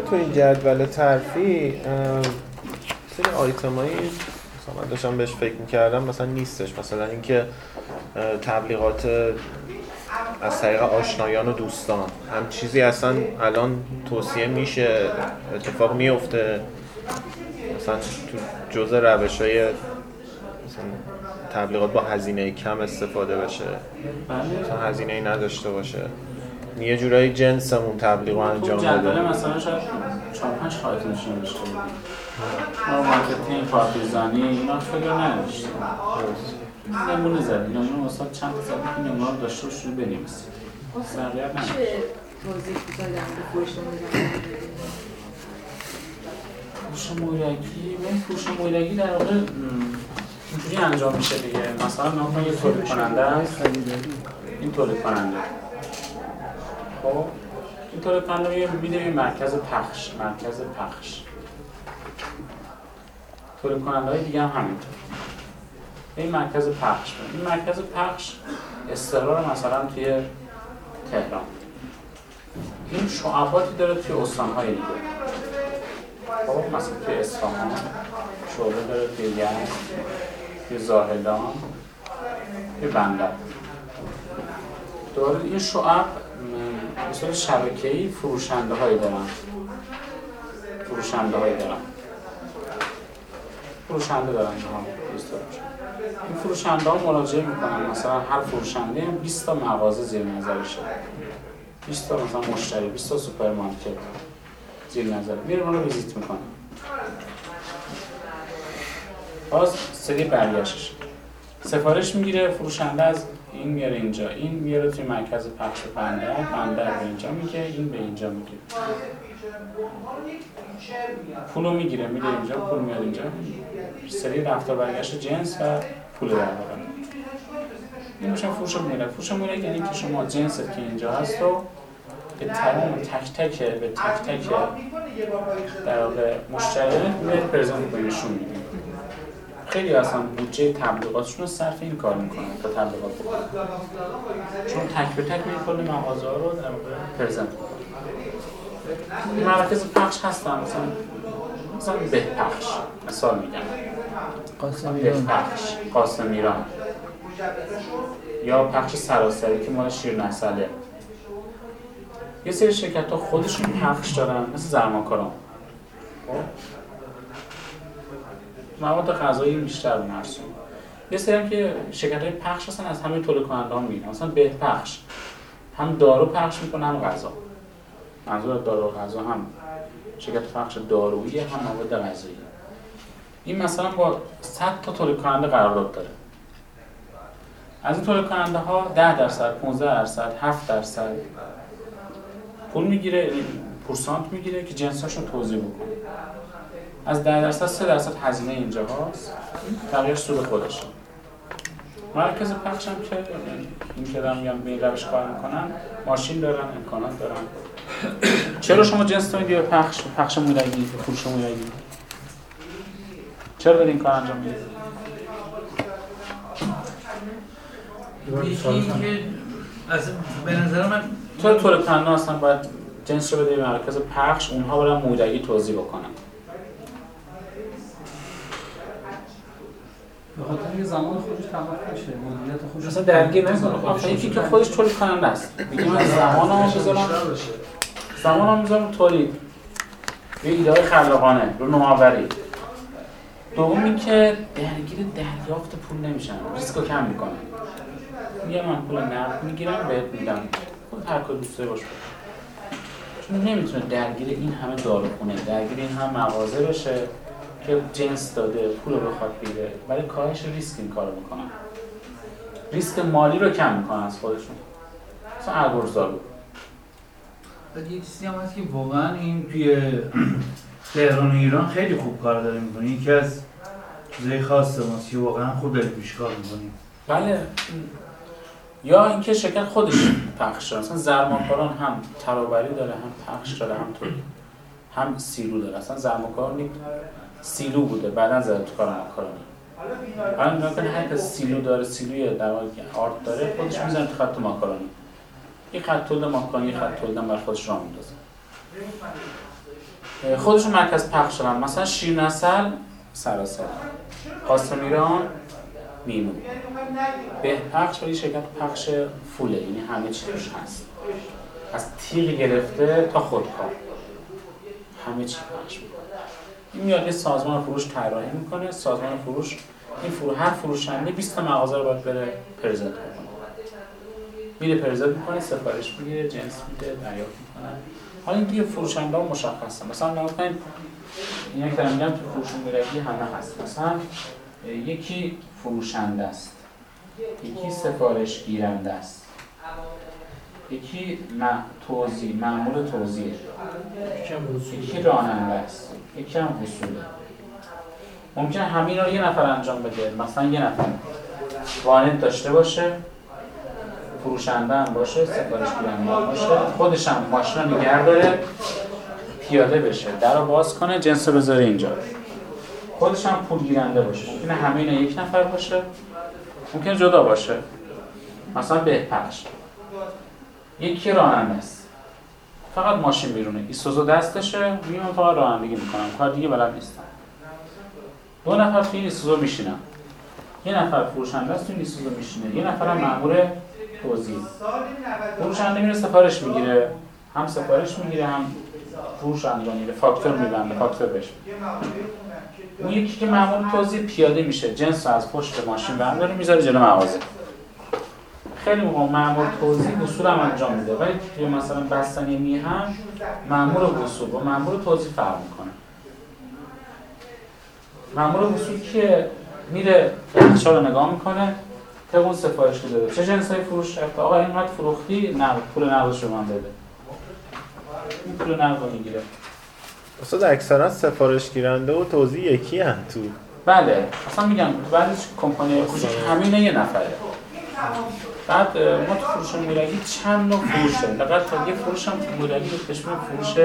تو این جدول ترفیع ام، سری آیتمایی مثلا من داشتم بهش فکر می‌کردم مثلا نیستش. مثلا اینکه تبلیغات از طریق آشنایان و دوستان. هم چیزی اصلا الان توصیه میشه اتفاق میفته مثلا تو جزء روش های مثلا تبلیغات با هزینه کم استفاده بشه. مثلا هزینه ای نداشته باشه. یه جورایی جنسمون تبلیغ انجام جدول بده. مثلا شاید چهار پنج خواهدش نوشته بودیم ما مارکتینگ پارتیزانی اینا فکر ننوشتیم نمونه زدیم. نمونه استاد چند تا زدیم که نمونه رو داشته شروع بنویسیم. نه میشه توضیح در مورد فروش فروش مویدگی به فروش مویدگی در واقع اینجوری انجام میشه دیگه. مثلا نام یه تولید کننده است. این تولید کننده. خب. این میگه میده به مرکز پخش مرکز پخش. تولید کننده های دیگه هم همینطور. این مرکز پخش. این مرکز پخش استقرار مثلا توی تهران. این شعباتی داره توی استانهای دیگه. خب مثلا توی اصفهان شعبه داره توی یزد توی زاهدان توی بندر. دوباره این شعب به صورت شبکه‌ای فروشنده هایی دارن. فروشنده هایی دارن فروشنده دوست این فروشنده ها مراجعه می‌کنن. مثلا هر فروشنده 20 تا مغازه زیر نظرشه 20 تا مثلا مشتری 20 تا سوپرمارکت زیر نظر. میره اون رو ویزیت باز سری برگشتش سفارش می‌گیره. فروشنده از این میاره اینجا. این میاره توی مرکز پخش پنده پنده به اینجا میگه این به اینجا میگه. پولو می‌گیره میده اینجا پول میاد اینجا. سری رفتار برگشت جنس و پول در واقع. این میشه فروش مولک فروش مولک یعنی که شما جنست که اینجا هست و به تمام تک تک به تک تک در واقع مشتری میاد پرزنت به نشون می‌دید خیلی اصلا بودجه تبلیغاتشون رو صرف این کار می‌کنن تا تبلیغات بکنن. چون تک به تک کل مغازه ها رو در واقع پرزنت می‌کنن مراکز پخش هستن مثلا مثلا بهپخش مثال میگم. قاسم ایران. بهپخش قاسم ایران. یا پخش سراسری که مال شیر نسله. یه سری شرکت ها خودشون پخش دارن مثل زرماکاران. خب؟ مواد غذایی بیشتر مرسوم یه سری هم که شرکت های پخش هستن از همه تولید کننده ها می‌گیرن. مثلا بهپخش هم دارو پخش می‌کنه هم غذا. منظور دارو و غذا هم. شرکت پخش دارویی هم مواد غذایی. این مثلا با 100 تا تولید کننده قرارداد داره. از این تولید کننده ها 10 درصد 15 درصد 7 درصد پول می‌گیره پورسانت می‌گیره که جنساشون توضیح بکنه. از 10 درصد 3 درصد هزینه اینجا هست بقیه‌اش سود خودشه. مرکز پخش هم که این که دارم میگم به این روش کار می‌کنن ماشین دارن امکانات دارن. چرا شما جنس دارید یا پخش پخش مولگی فروش مولگی چرا دارید این کار انجام می‌دید؟ یکی که از به نظر من چرا طور کننده اصلا باید جنس رو بده به مرکز پخش اونها برن مولگی توضیح بکنن. به خاطر اینکه زمان خودش تمام میشه مدیریت خودش اصلا درگیر نکنه آخه یکی که خودش تولید کننده است. میگه من زمانمو بذارم زمانم می‌ذارم. تولید. یه ایده های خلاقانه رو نوآوری. دومی که درگیر دریافت پول نمیشن ریسکو کم می‌کنن. میگه من پول نقد می‌گیرم بهت میدم. خود هر کار دوست داری باش. چون نمی‌تونه درگیر این همه داروخونه درگیر این هم مغازه بشه. که جنس داده پول رو بخواد بگیره برای کاهش ریسک این کارو می‌کنن ریسک مالی رو کم می‌کنن از خودشون. مثلا البرزدارو بعد یه چیزی هم هست که واقعا این توی تهران و ایران خیلی خوب کار داره می‌کنه. یکی از چیزای خاص ماست که واقعا خوب داره پیش کار می‌کنیم. بله. یا اینکه شرکت خودش پخش داره. مثلا زرماکاران هم ترابری داره هم پخش داره هم تولید هم سیلو داره. اصلا زرماکاران یک سیلو بوده. بعدا زده تو کار ماکارانی الان نگاه کنید هر کس سیلو داره سیلوی در واقع آرت داره خودش می‌زنه تو خط ماکارانی یک خط تولید ماکارانی یک خط تولید هم برای خودش راه میندازه. خودشون مرکز پخش دارن مثلا شیرنسل سراسر. قاسم ایران میمون به پخش ولی شرکت پخش فوله. یعنی همه چی هست. از تیغ گرفته تا خودکار. همه چی پخش این میاد یه سازمان فروش طراحی می‌کنه. سازمان فروش این فرو هر فروشنده 20 تا مغازه رو باید بره پرزنت کنه میره پرزنت می‌کنه سفارش می‌گیره جنس میده دریافت می‌کنه. حالا این دیگه فروشنده ها مشخصه. مثلا نگاه کنید این یک دارم میگم تو فروش میرگی همه هست. مثلا یکی فروشنده است. یکی سفارش گیرنده است. یکی توزیع معمول توزیع یکی راننده است. یکی هم وصوله ممکن همه اینا رو یه نفر انجام بده. مثلا یه نفر. وانت داشته باشه فروشنده هم باشه سفارش گیرنده هم باشه خودش هم ماشین نگه داره پیاده بشه در رو باز کنه جنس رو بذاره اینجا. خودش هم پول گیرنده باشه. ممکنه همه اینا یک نفر باشه. ممکنه جدا باشه. مثلا بهپخش. یکی راننده است فقط ماشین بیرونه. ایسوزو دستشه میگم فقط رانندگی می‌کنم. کار دیگه بلد نیستم. دو نفر توی ایسوزو میشینن. یه نفر فروشنده است توی ایسوزو میشینه. یه نفر هم مأمور توزیع. فروشنده میره سفارش می‌گیره. هم سفارش می‌گیره هم فروش انجام میده فاکتور میبنده فاکتور که اون یکی که معمول توضیح پیاده میشه. جنس از پشت ماشین برداره می‌ذاره جلو مغازه. خیلی موقع معمول توضیح وصول هم انجام میده. ولی توی مثلا بستنی میهم معمول وصول. با معمول توضیح فرق می‌کنه. معمول وصول که میره نقشه رو نگاه می‌کنه طبق اون سفارش که داده. چه جنسایی فروش؟ رفته آقا اینقدر فروختی نقد پول نقدش رو من بده. این پول نقد رو می‌گیره. استاد اکثرا سفارش گیرنده و توضیح یکی هن تو. بله. اصلا میگم بعضی کمپانی کوچیک همینه یه نفره. بعد ما تو فروش میرگی چند نوع فروشه فقط تا یه فروش هم میرگی بهش میگن فروش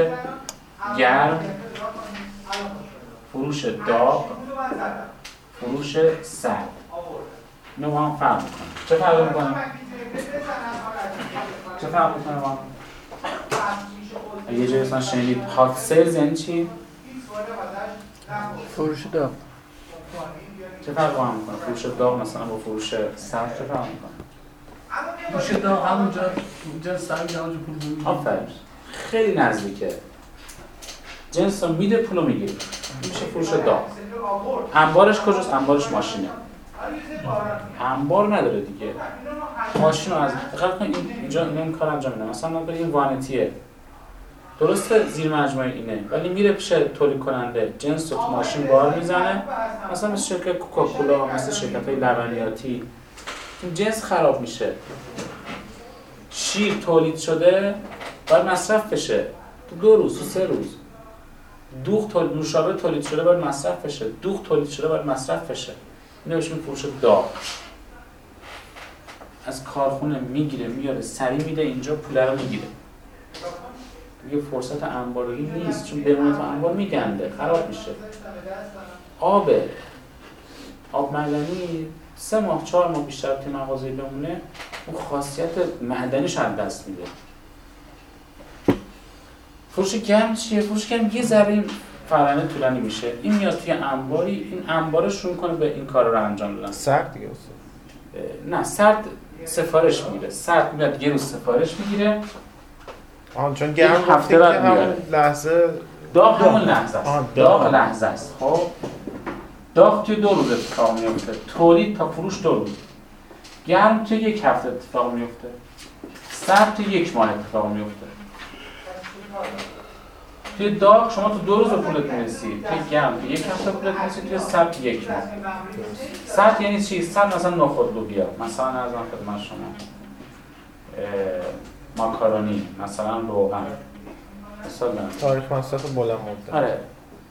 گرم فروش داغ فروش سرد اینو با هم فرق می‌کنه چه فرق می‌کنه؟ چه فرق می‌کنه هم؟ یه جایی مثلا شنیدید هات سیلز یعنی چی؟ فروش داغ چه فرق با هم می‌کنه؟ فروش داغ مثلا با فروش سرد چه فرق می‌کنه؟ پول خیلی نزدیکه. جنس رو میده پولو می‌گیره. این میشه فروش داغ انبارش کجاست؟ انبارش ماشینه. انبار نداره دیگه. ماشین رو از دقت کن این اینجا این کار انجام میده مثلا نگاه این وانتیه. درسته زیر مجموعه اینه ولی میره پیش تولید کننده جنس رو تو ماشین بار می‌زنه. مثلا مثل شرکت کوکاکولا مثل شرکت های لبنیاتی. این جنس خراب میشه. شیر تولید شده باید مصرف بشه. تو دو روز تو سه روز. دوغ تولید نوشابه تولید شده باید مصرف بشه. دوغ تولید شده باید مصرف بشه. اینو بهش فروش داغ. از کارخونه می‌گیره میاره سریع میده اینجا پول رو می‌گیره. دیگه فرصت انبارگی نیست چون بمونه تو انبار میگنده. خراب میشه. آب. آب معدنی سه ماه چهار ماه بیشتر توی مغازه بمونه اون خاصیت معدنیش از دست میده. فروش گرم چیه؟ فروش گرم یه ذره فرنه طولانی میشه. این میاد توی انباری این انبارش شروع کنه به این کار رو انجام دادن. سرد دیگه نه سرد سفارش می‌گیره. سرد میاد یه روز سفارش می‌گیره. آن چون گرم هفته بعد. لحظه داغ همون لحظه است. داغ. لحظه است. خب؟ داغ توی دو روز اتفاق میفته تولید تا فروش دو روز گرم توی یک هفته اتفاق میفته سرد توی یک ماه اتفاق میفته توی داغ شما تو دو روز پولت می‌رسی. توی گرم توی یک هفته پولت می‌رسی. توی سرد توی یک ماه. سرد یعنی چی؟ سرد مثلا نخود لوبیا مثلا از خدمت شما. ماکارونی. مثلا روغن. مثلا تاریخ مصرف بلند مدت. آره.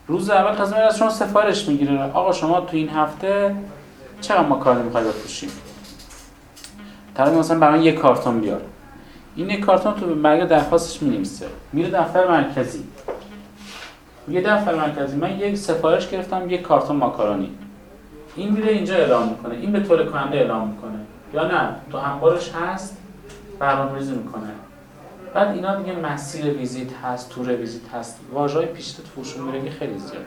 روز اول تازه از شما سفارش می‌گیره. آقا شما تو این هفته چقدر ماکارونی می‌خوای بفروشیم؟ طرف مثلا برای یک کارتون بیار. این یک کارتون تو برگه درخواستش می‌نویسه. میره دفتر مرکزی. میگه دفتر مرکزی. من یک سفارش گرفتم یک کارتون ماکارونی. این میره اینجا اعلام می‌کنه. این به طور کننده اعلام می‌کنه. یا نه؟ تو انبارش هست برنامه‌ریزی می‌کنه. بعد اینا دیگه مسیر ویزیت هست تور ویزیت هست. واژه‌های پیشت فروش میره خیلی زیاد.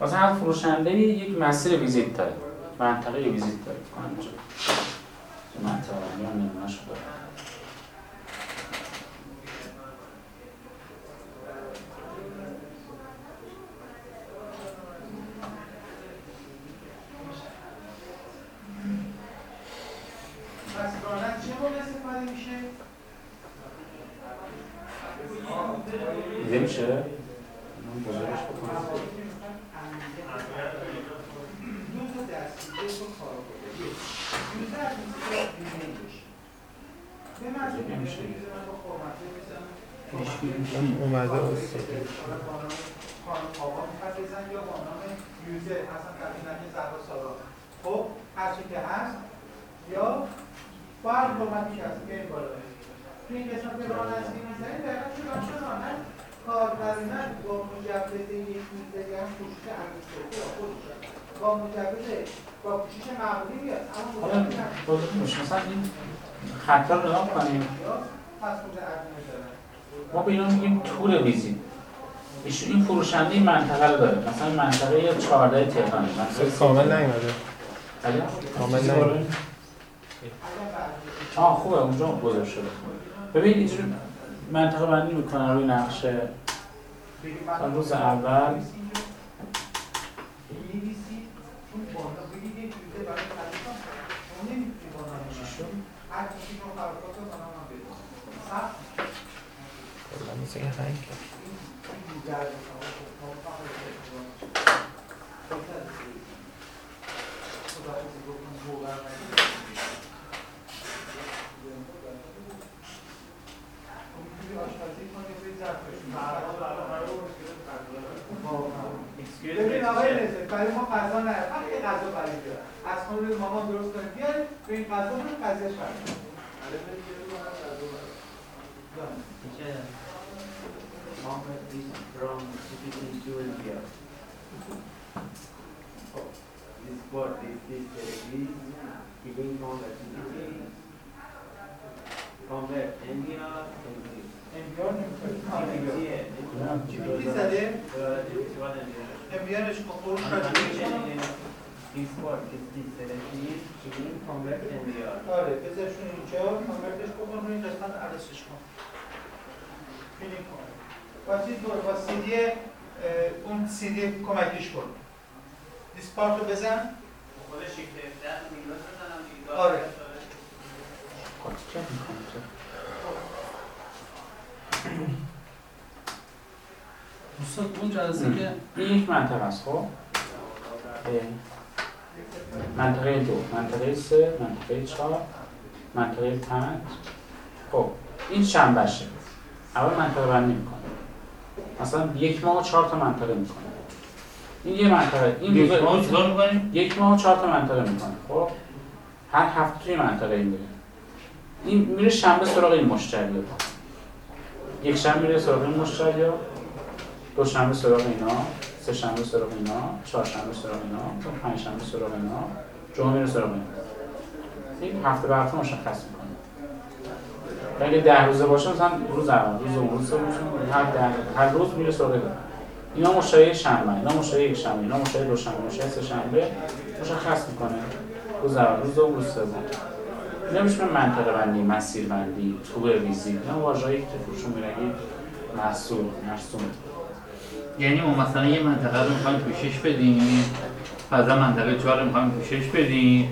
مثلا هر فروشنده یک مسیر ویزیت داره. منطقه ویزیت داره. کنم منطقه یا نمونه‌شو داره پس رانت چه موقع استفاده میشه؟ دیده میشه؟ من بزرگش بکنم دو تا دستی دو تا کارآمد یک یوزر ادمنستریتور ایمیلش به منظور نمیشه. می‌ذارن با فرمت‌های مثلا اومده استاد خانم آقا می‌خواد بزن یا با نام یوزر مثلا قبیلنامه زهرا سارا خب هر که هست یا با هر فرمتی که هست بیاین بالا. تو این قسمت که راه نزدی می‌زنید دقیقا چه رانت کاربرینت با مجوز یک میزه هم پوشش ادمنستریتور خودشه با مجوز با پوشش معمولی میاد. اما حالا مجوز مثلا این خطا رو نگاه کنیم. ما به اینا میگیم تور ویزیت ایشون این فروشنده این منطقه رو داره. مثلا منطقه 14 تهران. مثلا کامل نیومده. اگر کامل نیومده. آه خوبه. اونجا گذاشته شده ببین اینجوری منطقه بندی می‌کنن روی نقشه روز اول. می‌نویسید چون بالا بگید یک جوزه برای خریدم شما نمی‌تونید بالا نمی‌شون هر چیزی که خرابات رو بالا من بدید سخت کلا مثل یه رنگ کرد. این در آشپزی کنید روی ظرفشون. ببین آقای رزق برای ما غذا نه فقط یه غذا برای بیار از خانه مامان درست کنید بیارید به این غذا رو قضیه شد from CPT to India. This what this this directly giving from the CPT from the India امبیار نمی‌خواید CPT This what is this. آره بذارشون اینجا کانورتش بکن روی قسمت عدسش کن. فیلینگ کن با چیز برو با سی دی اون سی دی کمکیش کن. دیسپارت رو بزن. آره. دوستان اون جلسه که این یک منطقه است خب؟ منطقه دو منطقه سه منطقه چهار منطقه پنج. خب این شنبشه اول منطقه بندی می‌کنه. مثلا یک ماه و چهار تا منطقه می‌کنه. این یه منطقه این یک روزا- ماه چیکار می‌کنیم؟ یک ماه و چهار تا منطقه می‌کنه. خب هر هفته توی منطقه این میره. این میره شنبه سراغ این مشتری. یک شنبه میره سراغ این مشتری دو شنبه سراغ اینا. سه شنبه سراغ اینا چهار شنبه سراغ اینا پنج شنبه سراغ اینا جمعه میره سراغ اینا. این هفته به هفته مشخص می‌کنه. اگه ده روزه باشه مثلا روز اول روز دوم روز هر ده هر روز میره سراغ اینا. اینا مشتری شنبه اینا مشتری یک شنبه اینا مشتری دو شنبه مشتری سه شنبه مشخص می‌کنه. روز اول روز دوم روز سوم. اینا میشه منطقه بندی مسیر بندی تو ریزی اینا واژه‌ای که توشون میرگی محصول مرسوم یعنی ما مثلا یه منطقه رو می‌خوایم پوشش بدیم بعضا منطقه چهار رو می‌خوایم پوشش بدیم.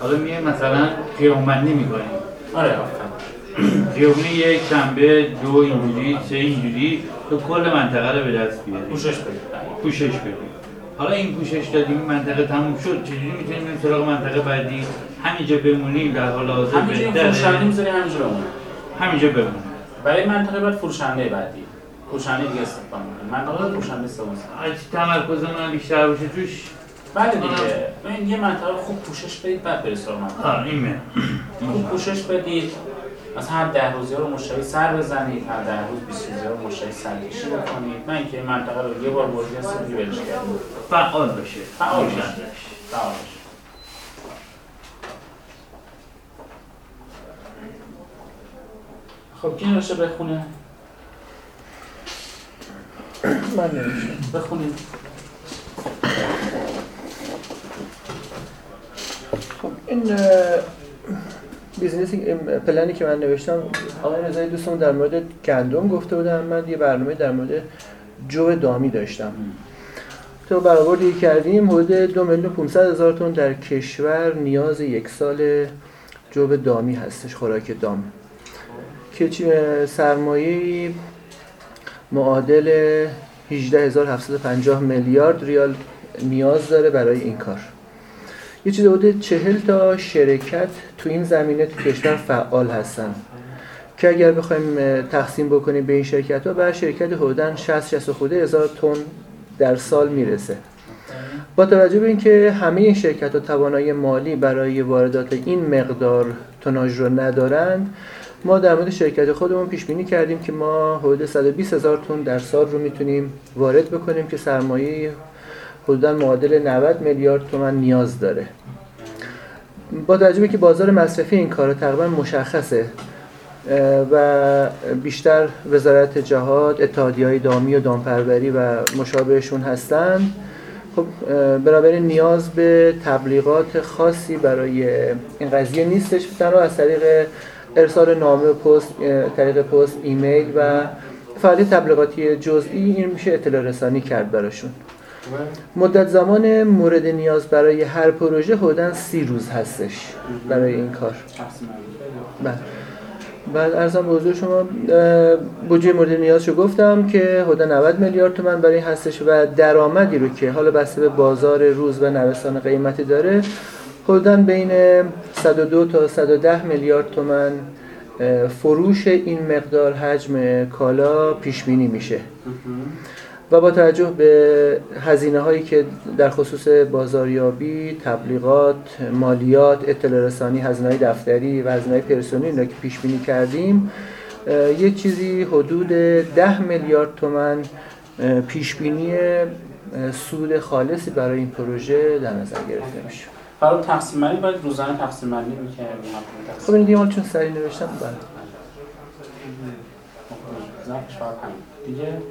حالا میه مثلا قیامبندی می‌کنیم. آره قیامه یک شنبه دو اینجوری سه اینجوری تو کل منطقه رو به دست بیاریم. پوشش بدید پوشش بدیم. حالا این پوشش دادیم این منطقه تموم شد. چجوری می‌تونیم بریم سراغ منطقه بعدی؟ همینجا بمونیم در حال حاضر بهتره. همینجا همینجا بمونیم برای منطقه بعد فروشنده بعدی. فروشنده دیگه منطقه فروشنده سوم هرچی تمرکز من بیشتر باشه توش؟ بله دیگه. ببین یه منطقه رو خوب پوشش بدید بعد برید سراغ منطقه آه این میه خوب پوشش بدید. مثلا هر ده روزی رو مشتری سر بزنید هر ده روز 20 روزی رو مشتری سر کشی بکنید. نه اینکه این منطقه رو یه بار بردید هست دیگه ولش کردید فعال باشه. فعال. باشه. فعال باشه. خب کی نوشته بخونه؟ من نمیشم بخونید خب این business plan ی که من نوشتم آقای رضایی دوستمون در مورد گندم گفته بودن. من یه برنامه در مورد جو دامی داشتم. تو برآوردی کردیم حدود دو میلیون 500 هزار تن در کشور نیاز یک سال جو دامی هستش خوراک دام. که سرمایه معادل 18750 میلیارد ریال نیاز داره برای این کار. یه چیز حدود چهل تا شرکت تو این زمینه تو کشور فعال هستن که اگر بخوایم تقسیم بکنیم به این شرکت ها بر شرکت حدوداً 60 60 خورده هزار تن در سال می‌رسه. با توجه به اینکه همه این شرکت ها توانایی مالی برای واردات این مقدار توناژ رو ندارند ما در مورد شرکت خودمون پیش بینی کردیم که ما حدود 120 هزار تن در سال رو می‌تونیم وارد بکنیم که سرمایه حدودا معادل 90 میلیارد تومن نیاز داره. با توجه که بازار مصرفی این کار تقریبا مشخصه و بیشتر وزارت جهاد اتحادیه های دامی و دامپروری و مشابهشون هستند خب بنابراین نیاز به تبلیغات خاصی برای این قضیه نیستش. تنها از طریق ارسال نامه پست طریق پست ایمیل و فعالیت تبلیغاتی جزئی این میشه اطلاع رسانی کرد براشون. مدت زمان مورد نیاز برای هر پروژه حدوداً سی روز هستش برای این کار. بله. بعد ارزم به شما بودجه مورد نیازشو گفتم که حدود 90 میلیارد تومن برای هستش و درآمدی رو که حالا بسته به بازار روز و نوسان قیمتی داره حدودا بین 102 تا 110 میلیارد تومن فروش این مقدار حجم کالا پیش بینی میشه. و با توجه به هزینه هایی که در خصوص بازاریابی، تبلیغات، مالیات، اطلاع رسانی، هزینه دفتری و هزینه پرسنلی اینا که پیش بینی کردیم یه چیزی حدود ده میلیارد تومن پیش بینی سود خالصی برای این پروژه در نظر گرفته میشه. برای تقسیم بندی باید روزانه تقسیم بندی می‌کردیم خب این دیگه چون سریع نوشتم بله. دیگه؟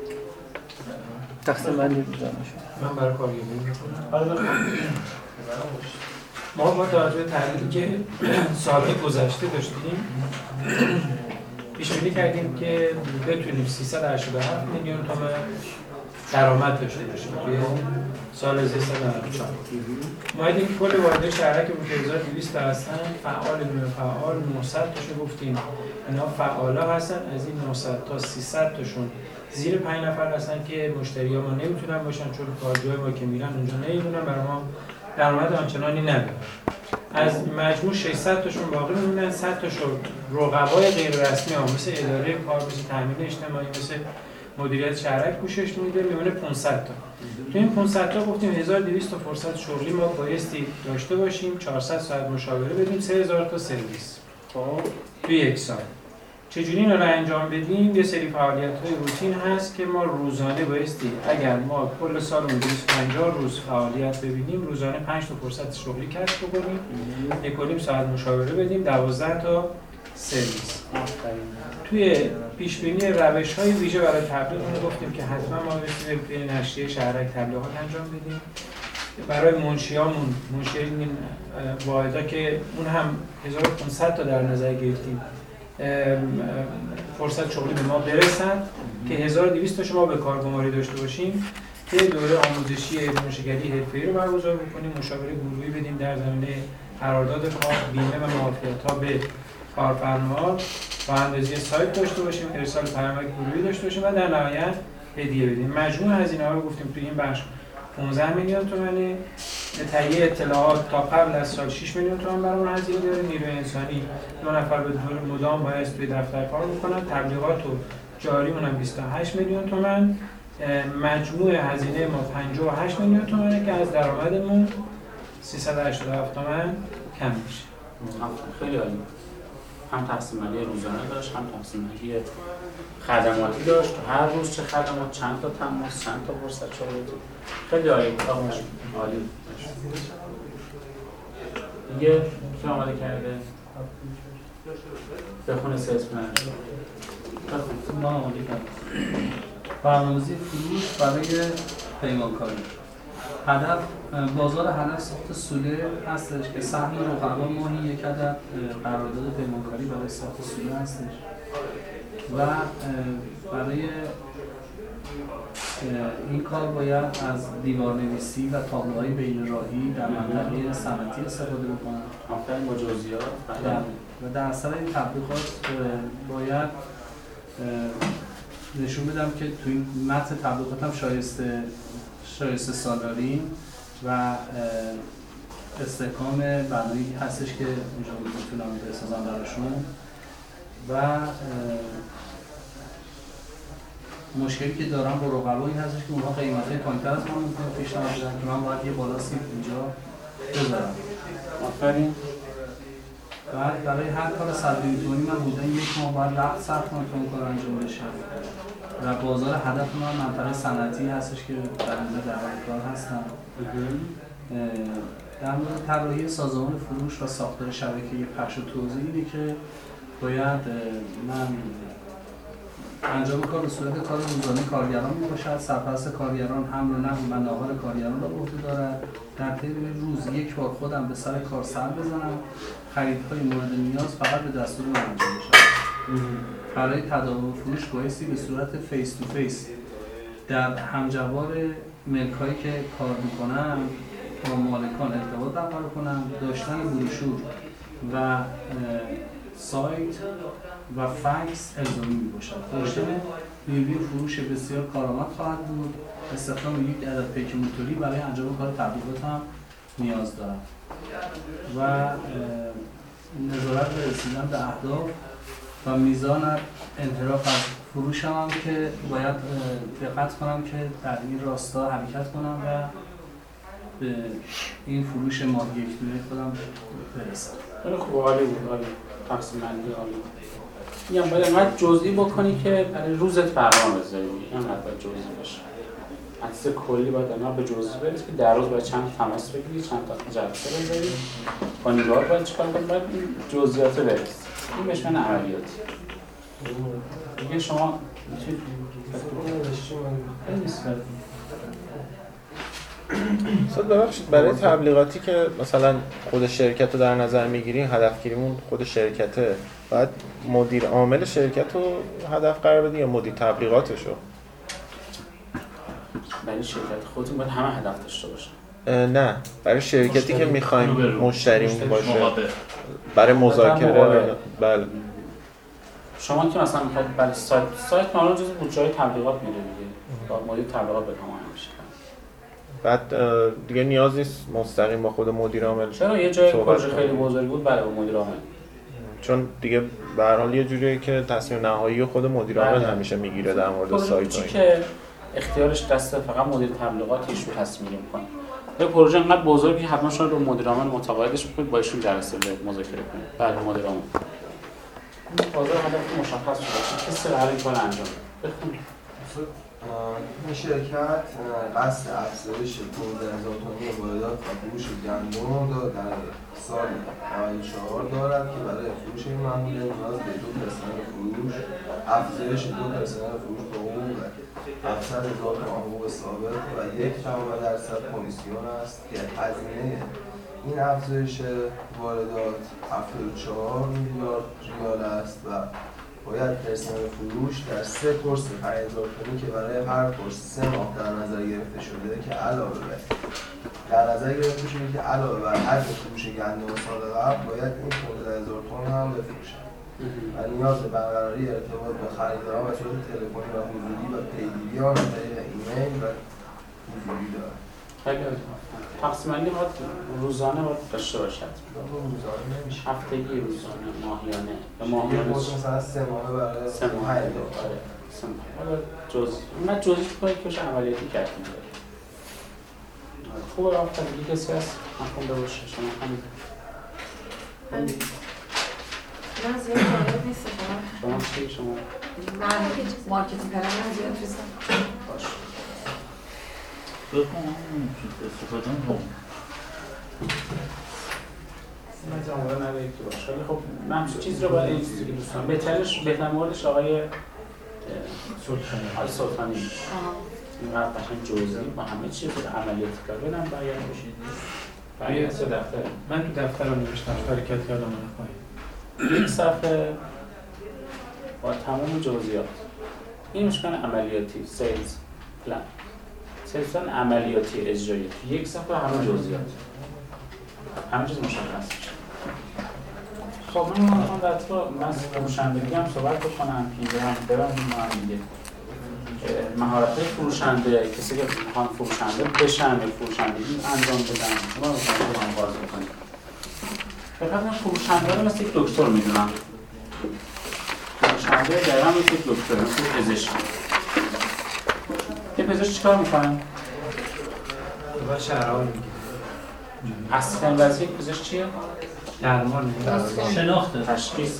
تقسیم بندی روزانه شد. من برای کارگردانی می‌کنم. ما با توجه به تحلیلی که سالهای گذشته داشتیم پیش بینی کردیم که بتونیم 387 میلیون تومن درآمد داشته باشیم. توی سال 1394 ما دیدیم که کل واحد شهرک بود که 1200 تا هستن. فعال نیمه فعال 900 تاشو گفتیم. اینا فعالا هستن. از این 900 تا 300 تاشون زیر 5 نفر هستن که مشتری ها ما نمی‌تونن باشن چون کارگاه ما که میرن اونجا نمی‌دونن برای ما درآمد آنچنانی نداره. از مجموع 600 تاشون باقی میمونن. 100 تاشون رقبای غیر رسمی ها مثل اداره کار مثل تامین اجتماعی مثل مدیریت شهرک پوشش میده میمونه 500 تا. تو این 500 تا گفتیم 1200 تا فرصت شغلی ما بایستی داشته باشیم 400 ساعت مشاوره بدیم 3000 تا سرویس. خب. توی یک سال. چجوری اینا رو انجام بدیم؟ یه سری فعالیت های روتین هست که ما روزانه بایستی اگر ما کل سال اون 250 روز فعالیت ببینیم روزانه 5 تا فرصت شغلی کسب بکنیم. یک ساعت مشاوره بدیم 12 تا سرویس. توی پیش بینی روش های ویژه برای تبلیغ گفتیم که حتما ما بتونیم توی نشریه شهرک تبلیغات انجام بدیم. برای منشیامون منشی این واحدا که اون هم 1500 تا در نظر گرفتیم. فرصت شغلی به ما برسن که 1200 تا شما به کارگماری داشته باشیم که دوره آموزشی منشیگری حرفه‌ای رو برگزار بکنیم مشاوره گروهی بدیم در زمینه قرارداد کار بیمه و معافیت ها به کارفرما با اندازی سایت داشته باشیم ارسال پیامک گروهی داشته باشیم و در نهایت هدیه بدیم. مجموع هزینه ها رو گفتیم توی این بخش 15 میلیون تومنه. تهیه اطلاعات تا قبل از سال 6 میلیون تومان برامون هزینه داره نیروی انسانی دو نفر به دور مدام باید توی دفتر کار می‌کنن. تبلیغات و جاری اونم 28 میلیون تومن. مجموع هزینه ما 58 میلیون تومنه که از درآمدمون 387 تومن کم میشه. خیلی عالی. هم تقسیم روزانه داشت هم تقسیم خدماتی داشت. هر روز چه خدمات چند تا تماس چند تا فرصت بود. خیلی عالی بود. عالی. دیگه کی آماده کرده؟ بخونه سه اسم ما آماده فروش برای پیمانکاری. هدف بازار هدف ساخت سوله هستش که سهم رقبا ماهی یک عدد قرارداد پیمانکاری برای ساخت سوله هستش و برای این کار باید از دیوار نویسی و تابلوهای بین راهی در منطقه صنعتی استفاده بکنن آفرین با جزئیات بله. و در اثر این تبلیغات باید نشون بدم که تو این متن تبلیغات هم شایسته شایسته سالاری و استحکام بنایی هستش که اونجا می‌تونم بسازم براشون. و مشکلی که دارم با رقبا این هستش که اونها قیمت های پایینتر از من ممکنه پیشنهاد بدن که من باید یه بالا سیب اینجا بذارم. آفرین. بعد برای هر کار صدری تومانی من بودن یک ماه باید وقت صرف کنم که اون کار انجام بشه. و بازار هدف من منطقه صنعتی هستش که در اینجا در کار هستم. در مورد طراحی سازمان فروش و ساختار شبکه پخش و توزیع اینه که باید من انجام کار به صورت کار روزانه کارگران می باشد سرپرست کارگران حمل و نقل و ناقل کارگران را عهده دارد. در طی روز یک بار خودم به سر کار سر بزنم. خریدهای مورد نیاز فقط به دستور من انجام بشود برای تداوم و فروش بایستی به صورت face to face در همجوار ملک هایی که کار می‌کنم با مالکان ارتباط برقرار کنم داشتن بروشور و سایت و فکس الزامی می باشد داشتن ریویو فروش بسیار کارآمد خواهد بود. استخدام یک عدد پیک موتوری برای انجام کار تبلیغات هم نیاز دارم و نظارت به رسیدن به اهداف و میزان انحراف از فروش هم که باید دقت کنم که در این راستا حرکت کنم و به این فروش ماه یک دونه خودم برسم. خیلی خوب عالی بود عالی تقسیم بندی عالی بود. میگم باید انقدر جزئی بکنی که برای روزت برنامه بذاری. اینقدر باید جزئی باشه. عکس کلی باید انقدر به جزئی برسی که در روز باید چند تماس بگیری چند تا جلسه بذاری. با نگاه باید چیکار کنی؟ باید جزئیات برسی این بهش من عملیاتی دیگه شما. استاد ببخشید برای تبلیغاتی که مثلا خود شرکت رو در نظر می‌گیرین هدفگیریمون خود شرکته. بعد مدیر عامل شرکت رو هدف قرار بدین یا مدیر تبلیغاتش رو برای شرکت خودتون باید همه هدف داشته باشن. نه. برای شرکتی که می‌خوایم. مشتریمون باشه. مقابل برای. مذاکره. بله. شما که مثلا می‌خواید برای سایت سایت معمولا جزو بودجه تبلیغات میره دیگه. با مدیر تبلیغات به کار میشه. بعد دیگه نیاز نیست مستقیم با خود مدیر عامل چرا؟ یه جای پروژه. خیلی بزرگ بود برای مدیر عامل. چون دیگه به هر حال یه جوریه که تصمیم نهایی رو خود مدیر عامل بله. همیشه می‌گیره در مورد سایت که اختیارش دست فقط مدیر تبلیغات ایشون تصمیم می‌کنه. یه پروژه انقدر بزرگی حتما شما رو مدیر عامل متقاعدش بکنید با ایشون جلسه مذاکره کنید. بله مدیر عامل. بازار هدف مشخص شده. قرار این کار انجام بده. این شرکت قصد افزایش 15 هزار تنی واردات و فروش گندم در سال 94 دارد که برای فروش این محموله نیاز به دو پرسنل فروش افزایش دو پرسنل فروش به حقوق 700 هزار حقوق ثابت و یک تومن درصد کمیسیون است که هزینه این افزایش واردات 74 میلیارد ریال است و باید پرسنل فروش در سه کورس 5000 تومانی که برای هر کورس سه ماه در نظر گرفته شده که علاوه بر در نظر گرفته شده که علاوه بر حد فروش گندم سال قبل باید این 15000 تومان هم بفروشند و نیاز به برقراری ارتباط با خریداران به صورت تلفنی و حضوری و پیگیری آن طریق ایمیل و حضوری دارد. خیلی بندی باید روزانه باید داشته باشد. روزانه نمیشه هفتگی روزانه ماهیانه. یا یه ماهیانه سه ماهه برای سه ماه آره. سه ماه جز من جزئی کنید که عملیاتی کردیم. آره. خوبه آفتا دیگه کسی هست؟ نخونده باشه شما همین من زیاد جالب نیست شما شما چی؟ شما من مارکتینگ من زیاد نیستم. بخون استفاده کن خب من چیز رو باید این چیزی که دوست دارم بهترش بهتر موردش آقای سلطانی آقای سلطانی. اینقدر قشنگ جزئی با همه چیز عملیاتی کار بدم باید بشید سه دفتر من تو دفترم نوشتم. حرکت کردم. من پایین یک صفحه با تمام جزئیات. این مشکل عملیاتی. سیلز. پلان پلان عملیاتی اجرایی. تو یک صفحه همه جزئیات. همه چیز مشخص خب من می‌خوام در تو من فروشندگی هم صحبت بکنم. اینجا هم ببندیم ما هم دیگه. مهارت فروشنده کسی که می‌خوان فروشنده بشن یا فروشندگی انجام بدن. ما می‌خوام باز بکنیم. فقط من فروشنده رو مثل یک دکتر می‌دونم. فروشنده دقیقا مثل یک دکتر مثل پزشک. یه پزشک چیکار میگه اصلا وظیفه یک پزشک چیه؟ درمان. شناخته. تشخیص.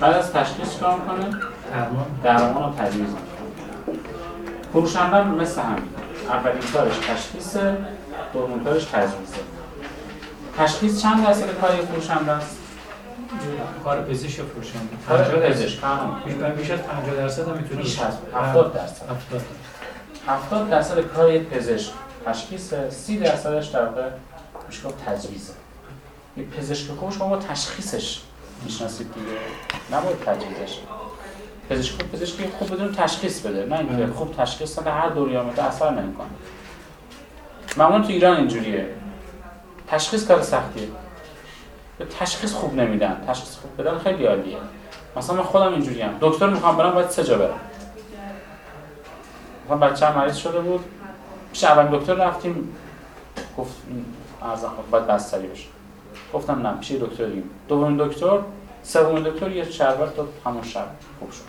بعد از تشخیص چیکار می‌کنه؟ درمان. درمان و تجویز می‌کنه. فروشنده هم مثل همین. اولین کارش تشخیصه دومین کارش تجویزه. تشخیص چند درصد کاری فروشنده است؟ کار پزشک یا فروشنده. کار 50 درصد. پزشک. بیش- از 50 درصد هم می‌تونه بیش. از 70 درصد. 70 70 درصد کار یک پزشک. تشخیص 30 درصدش در واقع میشه گفت تجویزه. یک پزشک خوب شما با تشخیصش می‌شناسید دیگه. نباید تجویزش. پزشک خوب پزشکی خوب بدون تشخیص بده. نه اینکه خوب تشخیص داده هر دوری آمده اثر نمی‌کنه. معمولا تو ایران اینجوریه. تشخیص کار سختیه. به تشخیص خوب نمیدن. تشخیص خوب بدن خیلی عالیه. مثلا من خودم اینجوریم دکتر می‌خوام برم باید سه جا برم. مثلا بچه هم مریض شده بود. پیش اول دکتر رفتیم. گفت خود باید بستری بشه. گفتم نه پیش دکتر دیگه. دومین دکتر سومین دکتر یه شربت داد همون شب خوب شد.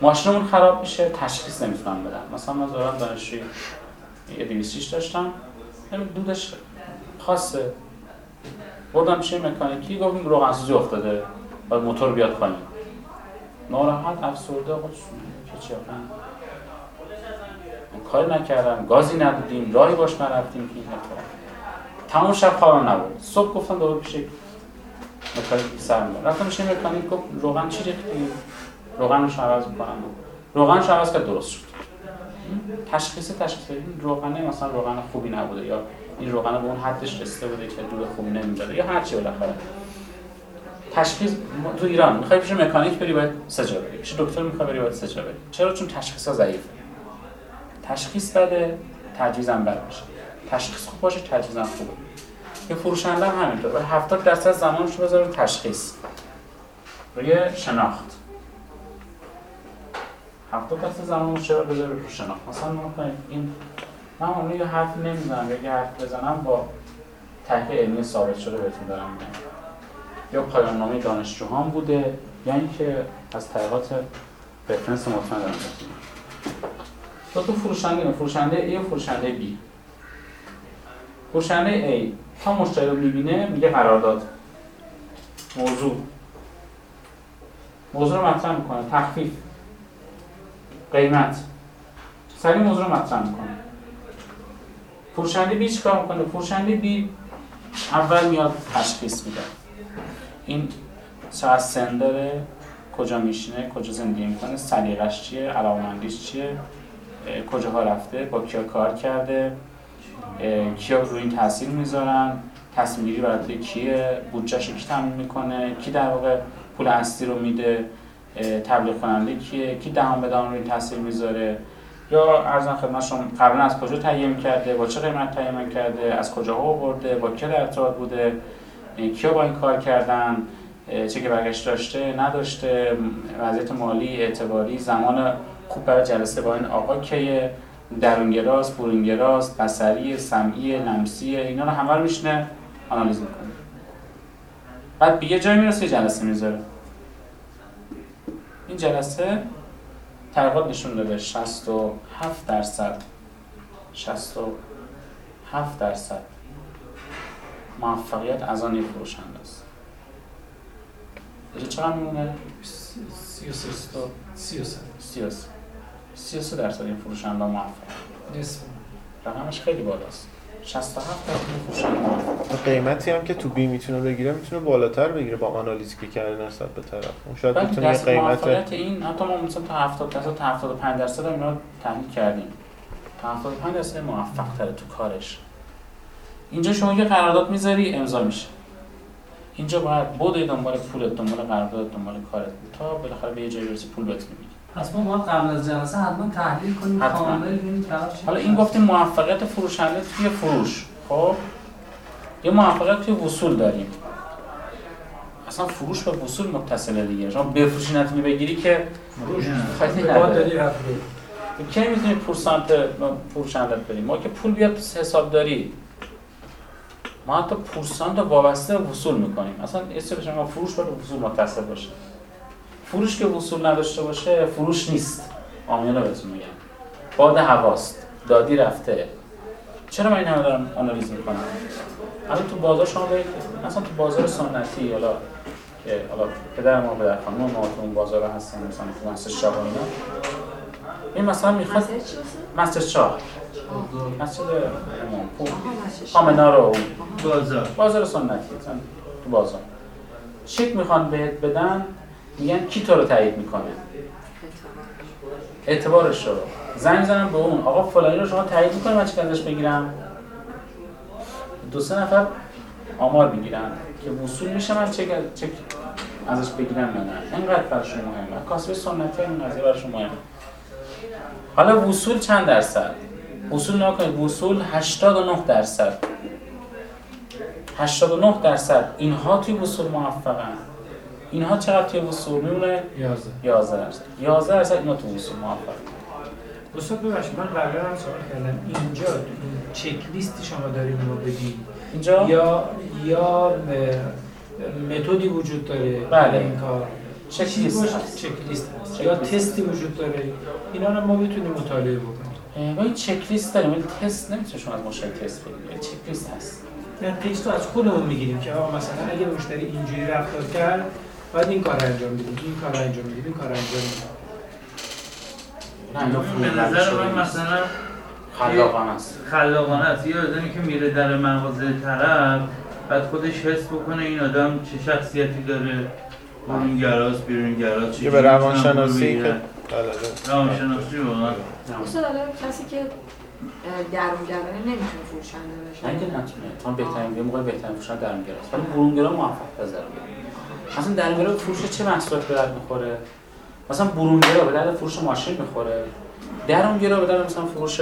ماشینمون خراب میشه تشخیص نمی‌تونم بدم. مثلا من دارم دانشجوی یه دیویسیش داشتم. همین دودش خاصه. بردم پیش مکانیکی؟ گفتیم روغنسوزی افتاده. باید موتور بیاد پایین. ناراحت افسرده. که چی؟ آخه کاری نکردم. گازی ندادیم راهی باش نرفتیم که اتفاق تمام شب خوابم نبود. صبح گفتم دوباره پیش مکانیک سر میدم رفتم پیش مکانیک. گفت روغن چی ریختی؟ رو عوض می‌کنم. روغنش رو عوض کرد درست شد. تشخیص تشخیص. روغنه مثلا روغن خوبی نبوده یا این روغن به اون حدش رسیده بوده که دود خوبی نمی‌داده یا هر چی بالاخره. تشخیص تو ایران می‌خوای پیش مکانیک بری باید سه جا بری. پیش دکتر می‌خوای بری باید سه جا بری. چرا؟ چون تشخیص ها ضعیفه. تشخیص بده تجویزم بد باشه. تشخیص خوب باشه تجویزم خوبه یه فروشنده هم همینطور. باید 70 درصد زمانش رو بذاره تشخیص. روی شناخت. 70 درصد زمانش رو بذاره رو شناخت؟ مثلا ما این من اون یه حرفی نمی‌زنم یا یه حرف بزنم با تحقیق علمی ثابت شده بهتون دارم میگم. یا پایان نامه دانشجوهان بوده یا اینکه از تحقیقات رفرنس مطمئن دارم. دو تا فروشنده فروشنده A و فروشنده B. فروشنده A تا مشتری رو می‌بینه میگه قرارداد. موضوع. موضوع رو مطرح می‌کنه. تخفیف. قیمت. سریع موضوع رو مطرح می‌کنه. فروشنده بی چیکار می‌کنه؟ فروشنده بی اول میاد تشخیص میده. این چقدر سن داره کجا میشینه کجا زندگی می‌کنه سلیقش چیه علاقمندیش چیه اه، کجاها رفته با کیا کار کرده کیا روی این تاثیر می‌ذارن تصمیم گیری برای کیه بودجهش کی تامین می‌کنه کی در واقع پول اصلی رو میده تبلیغ کننده کیه کی دهان به دهان روی تاثیر می‌ذاره. یا ارزان خدمت شما قبلا از کجا تهیه کرده؟ با چه قیمت تهیه کرده؟ از کجا آورده؟ با کی در ارتباط بوده؟ کیا با این کار کردن؟ چه که برگشت داشته؟ نداشته؟ وضعیت مالی اعتباری زمان خوب برای جلسه با این آقا کیه؟ درونگراست برونگراست بصری سمعی لمسی اینا رو همه رو میشنه آنالیز می‌کنه. بعد به یه جایی می‌رسه جلسه می‌ذاره. این جلسه تحقیقات نشون داده 67 درصد 67 درصد موفقیت از آن یک فروشنده است. اینجا چقدر میمونه؟ 33 تا 33 33 33 درصد این فروشنده موفق. نصف. رقمش خیلی بالاست. 67 درصد این فروشنده موفق قیمتی هم که تو بی می‌تونه بگیره می‌تونه بالاتر بگیره با آنالیزی که کرده نسبت به طرف. اون شاید بعد می‌تونه یه قیمت این حتی ما مثلا تا 70 درصد تا 75 درصد هم اینا تحلیل کردیم. تا 75 درصد موفق تره تو کارش. اینجا شما یه قرارداد می‌ذاری امضا میشه. اینجا باید بودی دنبال پولت دنبال قرارداد دنبال کارت. تا بالاخره به یه جایی برسی پول بهت می‌گیری پس ما باید قبل از جلسه حتما تحلیل کنیم حتما. کامل ببینیم حالا این. گفتیم موفقیت فروشنده توی فروش. خب؟ یه موفقیت توی وصول داریم. اصلا فروش به وصول متصله دیگه. شما بفروشی نتونی بگیری که. داری رفت کی می‌تونی پورسانت فروشنده بریم ما که پول بیاد تو حسابداری ما حتی پورسانت رو وابسته به وصول می‌کنیم. اصلا اسمش ما فروش به وصول متصل باشه. فروش که وصول نداشته باشه فروش نیست. آمیانه بهتون میگم. باد هواست. دادی رفته. چرا من این همه دارم آنالیز می‌کنم؟ الان تو بازار شما برید. مثلا تو بازار سنتی حالا که حالا پدر ما پدر خانم ما تو اون بازار هستن مثلا تو مسجد شاه اینا. این مثلا می‌خواد؟ مسجد شاه مسجد امام رو بازار. بازار. سنتی تو بازار. چک می‌خوان بهت بدن؟ میگن کی تو رو تایید می‌کنه؟ اعتبارش رو زنگ زنم به اون. آقا فلانی رو شما تایید می‌کنه من چیکار ازش بگیرم؟ دو سه نفر آمار می‌گیرن که وصول میشه من چک چک ازش بگیرم نه. اینقدر براشون مهمه. کاسب سنتی این قضیه براشون مهمه. حالا وصول چند درصد؟ وصول نکنید وصول 89 درصد. 89 درصد. اینها توی وصول موفقن. اینها چقدر توی وصول میمونه؟ 11 11 درصد. 11 درصد اینا تو وصول موفقن استاد ببخشید من قبلا هم سوال کردم. اینجا چک لیستی شما دارید ما بدید اینجا؟ یا یا متدی وجود داره بله. این کار؟ چک لیست؟ هست. چک لیست هست. یا. تستی وجود داره؟ اینا رو ما بتونیم مطالعه بکنیم. ما این چک لیست داریم ولی تست نمی‌تونه شما از مشتری تست بگیرید. چک لیست هست. نه تکست رو از خودمون می‌گیریم که آقا مثلا اگه مشتری اینجوری رفتار کرد باید این کار انجام بدیم این کار انجام بدیم این کار انجام بدیم به نظر من. مثلا خلاقانه است. خلاقانه است. یه آدمی که میره در مغازه طرف بعد خودش حس بکنه این آدم چه شخصیتی داره. برونگراست بیرونگراست یه به روانشناسی که بلده روانشناسی واقعا. استاد حالا کسی که درونگرانه نمی‌تونه فروشنده بشه. نه اینکه نتونه. تا بهترین یه موقع بهترین فروشنده درونگراست ولی برونگرا موفق تر اصلا درونگرا به فروش چه محصولات به درد می‌خوره؟ مثلا برونگرا به درد فروش ماشین می‌خوره. درونگرا به درد مثلا فروش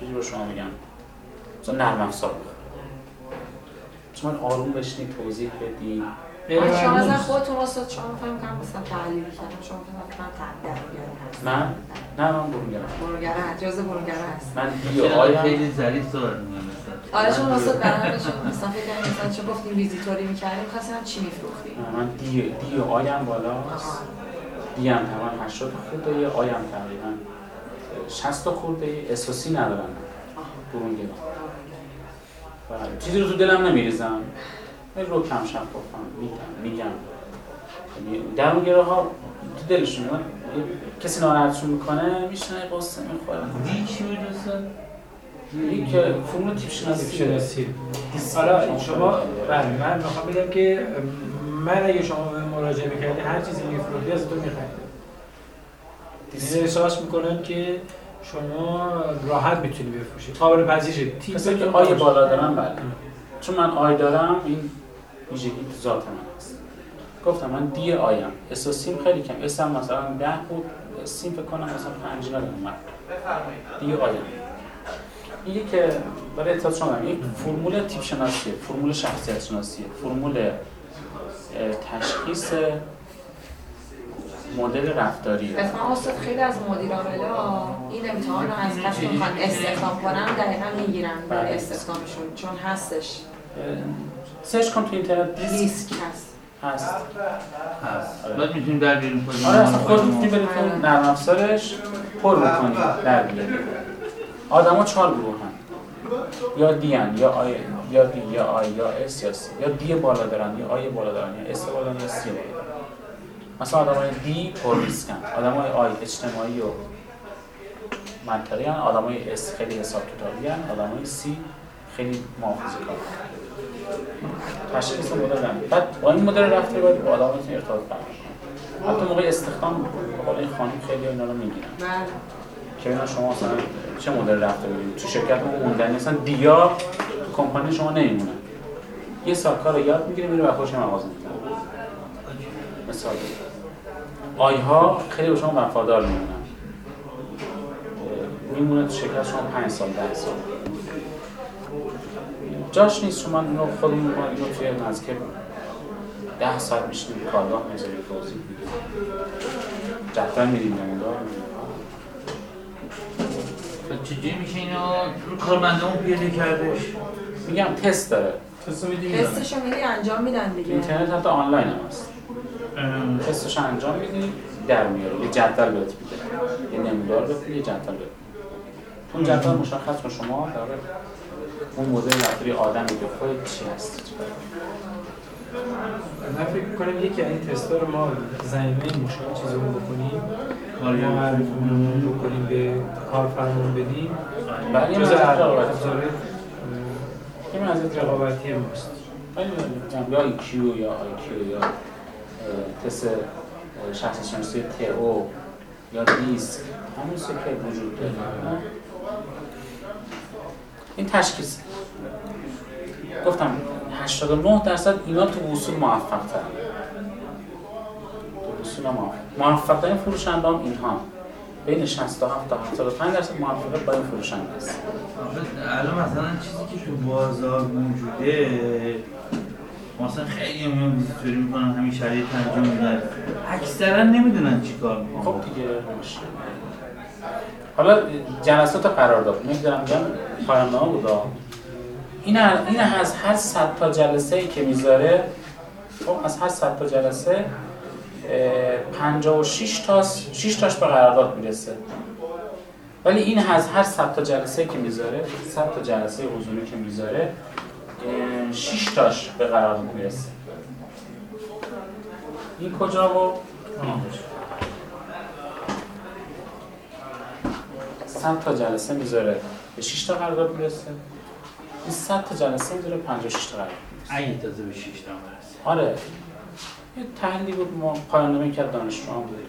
چیزی رو شما میگم. مثلا نرم افزار. می‌خوره چون من آروم بشینی توضیح بدی شما مثلا خودتون استاد شما فهم کنم مثلا تحلیل کردم شما فهم کنم هست من؟ نه من برونگرا برونگره هست جز برونگره هست. من دی آیم خیلی ظریف صحبت مثلا. آره چون استاد برنامه شد مثلا فکر کنم مثلا چه گفتیم ویزیتوری می‌کردیم خواستم چی می‌فروختیم من دی دی آیم بالاست. دی هم تقریبا 80 خورده یه آیم تقریبا. 60 خورده اساسی ندارن. برونگرا بله. چیزی رو تو دلم نمیریزم. ولی رو کم شفافم میگم میگم. یعنی درونگراها تو دلشون کسی ناراحتشون می‌کنه میشنه قصه می‌خورن دی چی یک که فرمول تیپ شناسی حالا شما بله من می‌خوام بگم که من اگه شما به مراجعه می‌کردی هر چیزی میفروختی از تو میخریدم احساس می‌کنم که شما راحت می‌تونی بفروشی قابل پذیره تیپ که آی بالا دارم بله چون من آی دارم این ویژگی تو ذات من هست گفتم من دی آیم اساسیم خیلی کم اسم مثلا ده بود سیم فکر کنم مثلا پنج ندارم من دی آیم این که برای اطلاع شما یک فرمول تیپ شناسیه فرمول شخصیت شناسیه فرمول تشخیص مدل رفتاریه. اتفاقا استاد خیلی از مدیر عاملا این امتحان رو از کسی که می‌خوان استخدام کنن دقیقا می‌گیرن برای بله. استخدامشون چون هستش. سرچ کن تو اینترنت. دیسک لیسک هست. هست. هست. بعد می‌تونیم در بیرون کنیم. آره اصلا خود می‌تونی برید تو آره. نرم افزارش پر بکنی در بیاری آدما چهار گروه هم یا D ان یا I یا D یا I یا S یا C. یا D بالا دارن یا I بالا دارن یا S بالا دارن یا C بالا دارن مثلا آدمای D پر ریسکن آدمای I اجتماعی و منطقی هن. آدمای S خیلی حساب کتابی هن. آدمای C خیلی محافظه کار تشخیص مدل بعد با این مدل رفتاری باید با آدماتون ارتباط برقرار. حتی موقع استخدام به قول این خانم خیلی اینا رو می‌گیرن. بله. که ببینن شما مثلا چه مدل رفتاری دارید؟ تو شرکت ما موندنی مثلا دیا کمپانی شما نمیمونن. یه سال کار رو یاد می‌گیره میره و خودش مغازه می‌کنه. مثال آی ها خیلی به شما وفادار میمونن. میمونه تو شرکت شما 5 سال 10 سال. جاش نیست شما اینو خودمون ما اینو توی نزدیک 10 ساعت میشینیم کارگاه می‌ذاریم توضیح میدیم جدول میریم نمودار می‌ریم. چجوری میشه اینو کارمندمون پیاده کردش؟ میگم تست داره. تست میدیم تستشو میری انجام میدن دیگه. اینترنت حتی آنلاین هم هست. تستش انجام میدی در میاره یه جدول بهت میده. یه نمودار بهت میده یه جدول بهت اون جدول مشخص کن شما در واقع اون مدل رفتاری آدمی که خودت چی هستی؟ من فکر می‌کنم یکی از این تستا رو ما زمینه مشکل چیزمون بکنیم کارگر. معرفیمون بکنیم به کارفرمون بدیم بله، یه جز مزیت رقابتی. ابزار این مزیت رقابتی. ماست یا ایکیو یا آیکیو یا تست شخص شناسی تئو یا دیسک همون چیزی که وجود داره؟ این تشخیص گفتم 89 درصد اینا تو وصول موفق تر تو وصول موفق. موفق ترین فروشنده هم اینها بین 67 تا 75 درصد موفقیت با این فروشنده است. الان مثلا چیزی که تو بازار موجوده مثلا خیلی میان ویزیتوری می‌کنن همین شرایط انجام میدن. اکثرا نمی‌دونن چی کار می‌کنن. خب دیگه. حالا جلسات قرارداد نمی‌دونم میگم پایان بودا. این این از هر 100 تا جلسه ای که می‌ذاره خب از هر 100 تا جلسه اه، 56 تا 6 تاش به قرارداد می‌رسه. ولی این از هر 100 تا جلسه که می‌ذاره 100 تا جلسه حضوری که می‌ذاره 6 تاش به قرارداد می‌رسه. این کجا و؟ 100 تا جلسه می‌ذاره به 6 تا قرارداد می‌رسه. این 100 تا جلسه می‌ذاره 56 تا قرارداد اگه تازه به 6 تا آره. یه تحلیلی بود ما پایان نامه کرد دانشجو هم بودیم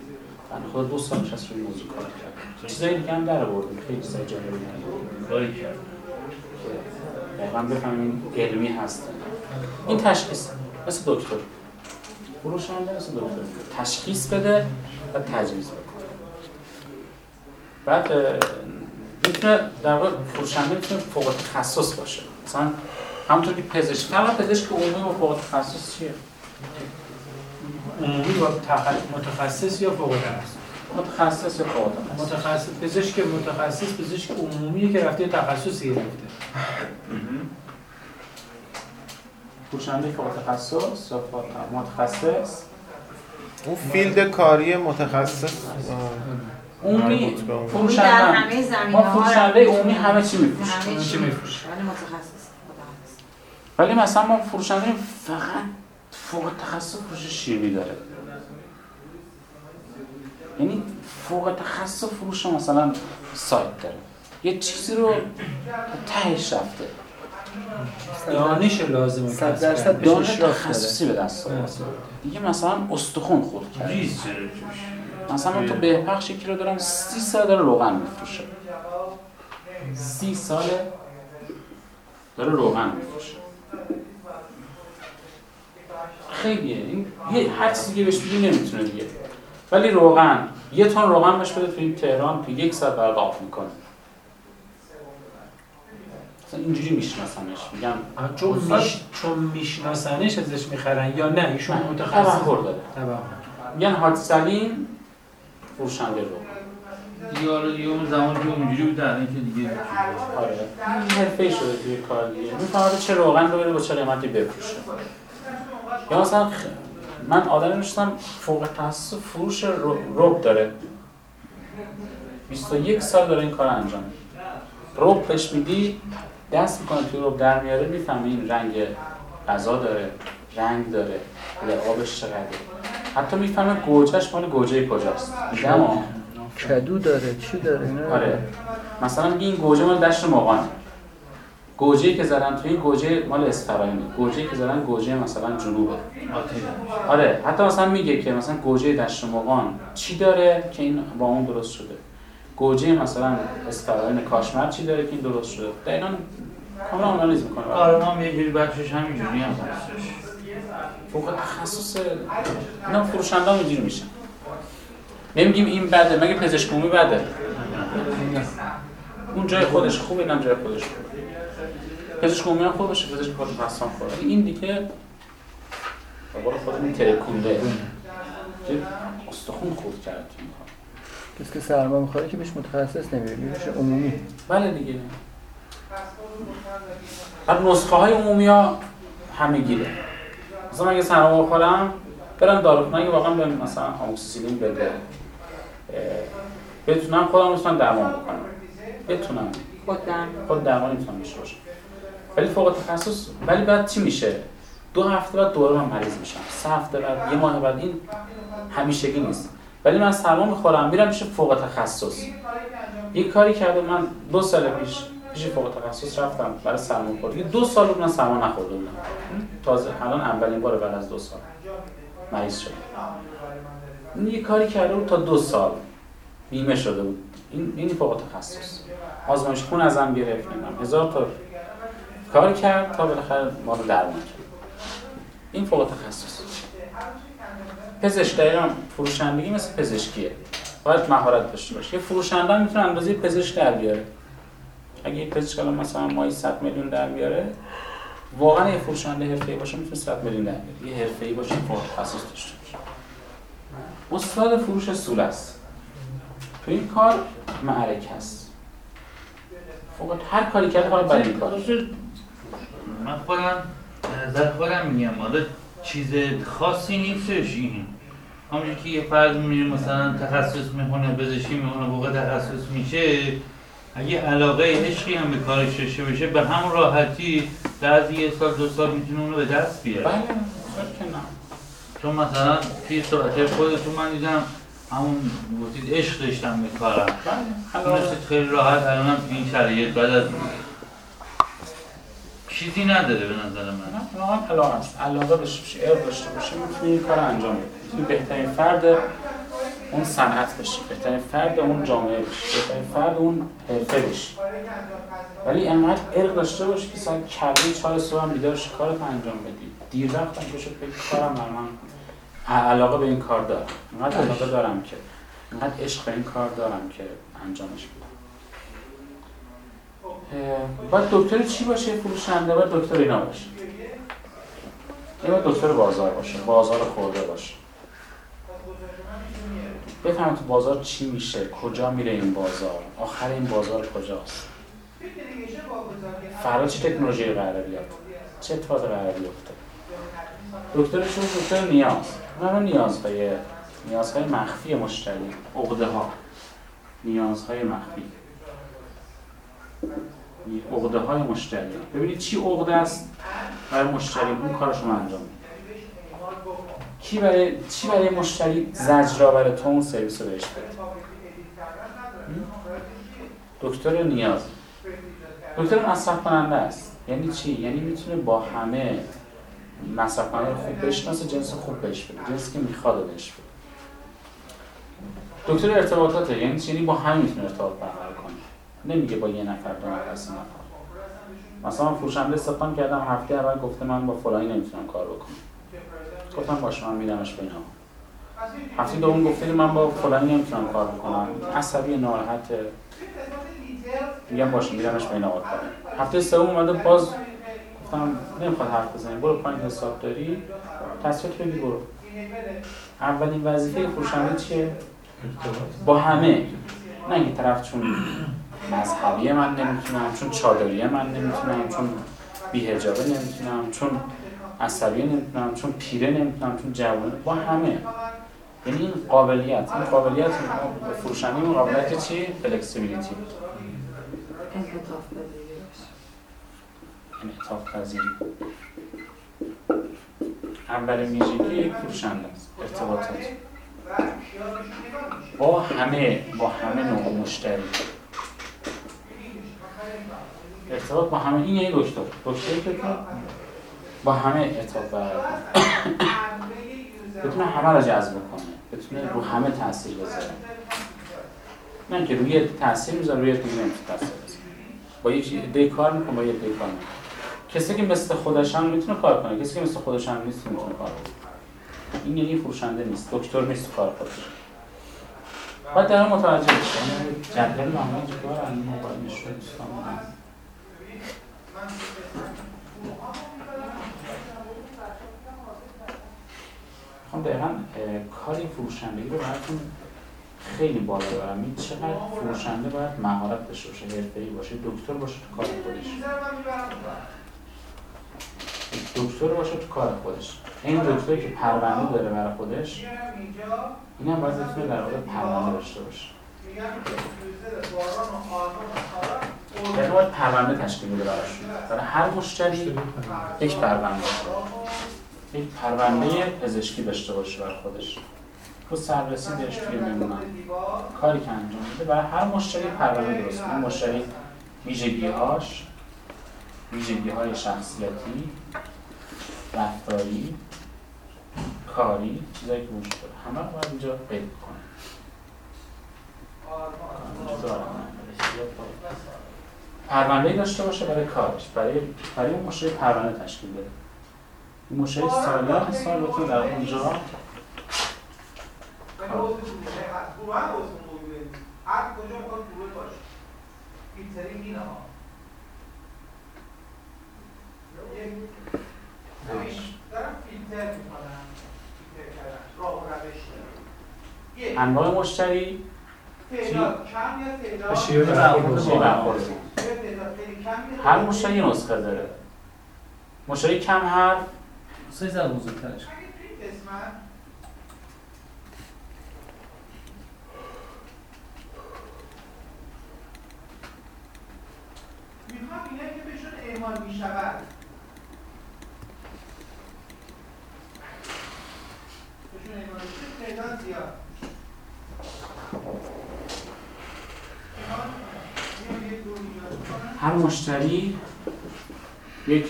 من خود دو سال نشست روی موضوع کار کرد. چیزایی دیگه هم در آوردیم خیلی چیزای جالبی آوردیم. کاری کرد. واقعا بفهمیم علمی هست. این تشخیص مثل دکتر. فروشنده مثل دکتر. تشخیص بده و تجویز بکنه. بعد می‌تونه در واقع فروشنده می‌تونه فوق تخصص باشه. مثلا همونطور که پزشک فقط پزشک عمومی با فوق تخصص چیه؟ عمومی تخ- متخصص یا فوق تخصص؟ متخصص یا فوق تخصص. متخصص پزشک متخصص پزشک عمومیه که رفته تخصصی گرفته. فروشنده فوق تخصص یا فوق متخصص اون فیلد کاری متخصص. عمومی. در فروشنده. همه زمینه ما فروشنده عمومی همه چی میفروشه همه چی می‌فروشه؟ ولی متخصص. ولی مثلا ما فروشنده فقط فوق تخصص فروش شیرینی داره. یعنی فوق تخصص فروش مثلا سایت داره. یه چیزی رو تهش رفته. دانش لازمه صد درصد دانش تخصصی به دست آورده. دیگه مثلا استخون خورد کرد مثلا من تو بهپخش یکی رو دارم سی سال داره روغن میفروشه. سی سال داره روغن میفروشه. خیلیه این یه هر چیزی که بهش بگی نمی‌تونه دیگه. ولی روغن یه تن روغن بهش بده تو این تهران تو یک ساعت برات آف می‌کنه. اینجوری میشناسمش میگم. چون میش... چون میشناسنش ازش می‌خرن یا نه؟ ایشون متخصص. تبهر داره. میگن حاج سلیم فروشنده روغن دیگه دیگه زمان که اونجوری بود الان که دیگه آره. حرفه شده توی کار دیگه. می‌فهمه چه روغن رو بره با چه قیمتی بفروشه. یا مثلا خ- من آدمی میشتم فوق تخصص فروش رو- رب داره. 21 سال داره این کار انجام میده. رب بهش میدی دست می‌کنه توی رب در میاره می‌فهمه این رنگ غذا داره رنگ داره لعابش چقدره. حتی می‌فهمه گوجهش مال گوجه کجاست. میگم. کدو داره چی داره؟ اینا رو- آره. مثلا میگه این گوجه مال دشت مقانه گوجه که زدن توی این گوجه مال اسفراینه گوجه که زدن گوجه مثلا جنوبه. آره. حتی مثلا میگه که مثلا گوجه دشت مقان چی داره که این با اون درست شده؟ گوجه مثلا اسفراین کاشمر چی داره که این درست شده؟ دقیقا کاملا آنالیز می‌کنه. آره ما یه جوری بخشش همینجوری هم هستش. فوق تخصص اینا فروشنده اینجوری میشن. نمیگیم این بده مگه پزشک عمومی بده؟ اون جای خودش خوبه اینم جای خودش. خوبه پزشک عمومی هم خوب باشه پزشک خود خوبه ولی این دیگه به قول خودمون ترکونده. که استخون خورد کرد. کسی که سرما می‌خوره که بهش متخصص نمیره میشه عمومی. بله دیگه. بعد نسخه های عمومی ها همه گیره. مثلا اگه سرما بخورم برم داروخونه اگه واقعا به مثلا آموکسیسیلین بده. بتونم خودم بتونم درمان بکنم. بتونم. خودم خود درمان می‌تونم داشته باشم. ولی فوق تخصص ولی بعد چی میشه؟ دو هفته بعد دوباره من مریض میشم. سه هفته بعد یه ماه بعد این همیشگی نیست. ولی من سرما می‌خورم میرم میشه فوق تخصص. یه کاری کردم من دو سال پیش پیش فوق تخصص رفتم برای سرماخوردگی دو سال بود من سرما نخورده بودم. تازه الان اولین بار بعد از دو سال مریض شدم. این یه کاری کرده بود تا دو سال. بیمه شده بود. این این فوق تخصص. آزمایش خون ازم گرفت نمی‌دونم هزار تا کار کرد تا بالاخره ما رو درمان کرد. این فوق تخصص. پزشک دقیقا فروشندگی مثل پزشکیه. باید مهارت داشته باشه. یه فروشنده می‌تونه اندازه پزشک در بیاره. اگه یه پزشک الان مثلا ماهی 100 میلیون در بیاره واقعا یه فروشنده حرفه‌ای باشه می‌تونه 100 میلیون در بیاره. یه حرفه‌ای باشه فوق تخصص داشته باشه. استاد فروش سول است. تو این کار معرکه است. فقط هر کاری کرده حالا برای این کار من خودم نظر خودم میگم حالا چیز خاصی نیستش این. همونجور که یه فرد میره مثلا تخصص می‌خونه پزشکی می‌خونه موقع تخصص میشه اگه علاقه عشقی هم به کارش داشته باشه به همون راحتی بعد یه سال دو سال می‌تونه اونو به دست بیاره. بله چون مثلا توی صحبت خودتون من دیدم همون گفتید عشق داشتم به کارم. بله تونستید خیلی راحت الانم تو این شرایط بعد از چیزی نداره به نظر من. نه علاقه است. علاقه داشته باشه عشق داشته باشه می‌تونی کار انجام می‌تونی بهترین فرد اون صنعت بشی بهترین فرد اون جامعه بشی بهترین فرد اون حرفه بشی ولی انقدر عرق داشته باشی که ساعت کله چهار صبح هم بیدار شی کارت انجام بدی. دیر وقت هم بشه فکر کارم بر من علاقه به این کار دارم. انقدر علاقه دارم که انقدر عشق به این کار دارم که انجامش بدم. باید دکتر چی باشه؟ فروشنده باید دکتر اینا باشه. باید دکتر بازار باشه بازار خورده باشه. بفهم تو بازار چی میشه کجا میره این بازار آخر این بازار کجاست؟ فردا چه تکنولوژی قراره بیاد؟ چه اتفاقی قراره بیفته؟ دکترشون دکتر نیاز همه نیازهای نیازهای مخفی مشتری. عقده ها نیازهای مخفی. عقده های مشتری. ببینید چی عقده است؟ برای مشتری. اون کارش رو انجام میده کی برای چی برای مشتری زجر برای تو اون سرویس رو بهش بده. دکتر نیاز. دکتر مصرف کننده است. یعنی چی؟ یعنی می‌تونه با همه مصرف کننده خوب بشناسه جنس خوب بهش بده. جنسی که می‌خواد بهش بده. دکتر ارتباطاته. یعنی چی؟ یعنی با همه می‌تونه ارتباط برقرار کنه. نمیگه با یه نفر دو نفر سه نفر. مثلا من فروشنده استخدام کردم هفته اول گفته من با فلانی نمی‌تونم کار بکنم. گفتم باشه من میدمش به اینا. هفته دوم گفته من با فلانی نمی‌تونم کار بکنم. عصبی ناراحت. میگم باشه میدمش به این آقا کار. هفته سوم اومده باز گفتم نمی‌خواد حرف بزنی برو پایین حساب داری. تصفیه بگی برو. اولین وظیفه فروشنده چیه؟ با همه. نه اینکه طرف چون مذهبی من نمی‌تونم چون چادریه من نمی‌تونم چون بیهجابه نمی‌تونم چون عصبی نمی‌تونم چون پیره نمی‌تونم چون جوانه. با همه. یعنی این قابلیت این قابلیت فروشنده این قابلیت چی؟ فلکسیبیلیتی. انعطاف پذیری. اولین ویژگی فروشنده است ارتباطات. با همه با همه نوع مشتری. ارتباط با همه. این یعنی دکتر. دکتری که با همه ارتباط برقرار بتونه همه را جذب کنه بتونه رو همه تاثیر بذاره. نه که روی تاثیر می‌ذاره روی دیگه نمی‌تونه تاثیر بذاره. با یک دی کار می‌کنه با یک دی کار می‌کنه. کسی که مثل خودش هم می‌تونه کار کنه. کسی که مثل خودش هم نیست می‌تونه کار کنه. این یعنی فروشنده نیست. دکتر نیست کار خودش باید در متوجه بشه جدول معمولی کار این موبایل نشون دوستان می‌خوام دقیقا کاری فروشندگی رو براتون خیلی بالا برم این چقدر فروشنده باید مهارت داشته باشه حرفه‌ای باشه دکتر باشه تو کار خودش. دکتر باشه تو کار خودش. این دکتری که پرونده داره برای خودش این هم باید بتونه در واقع پرونده داشته باشه. یعنی باید پرونده تشکیل بده براش. برای هر مشتری یک پرونده. یک پرونده پزشکی داشته باشه برای خودش. رو سررسیدش توی نمونه کاری که انجام میده برای هر مشتری پرونده درست کنه. مشتری ویژگی هاش ویژگی های شخصیتی رفتاری کاری چیزایی که وجود داره. همه رو باید اینجا قید کنه. پرونده داشته باشه برای کارش. برای برای اون مشتری پرونده تشکیل بده. این مشتری سالیان سال بتونه در اونجا. انواع مشتری. هر مشتری نسخه داره. مشتری کم حرف سه ذره بزرگترش اگه توی این قسمت می‌خوام اینه که بهشون اعمال می‌شود بهشون اعمال میشه تعداد زیاد می‌خوام میام یک گروه ایجاد می‌کنم هر مشتری یک قلق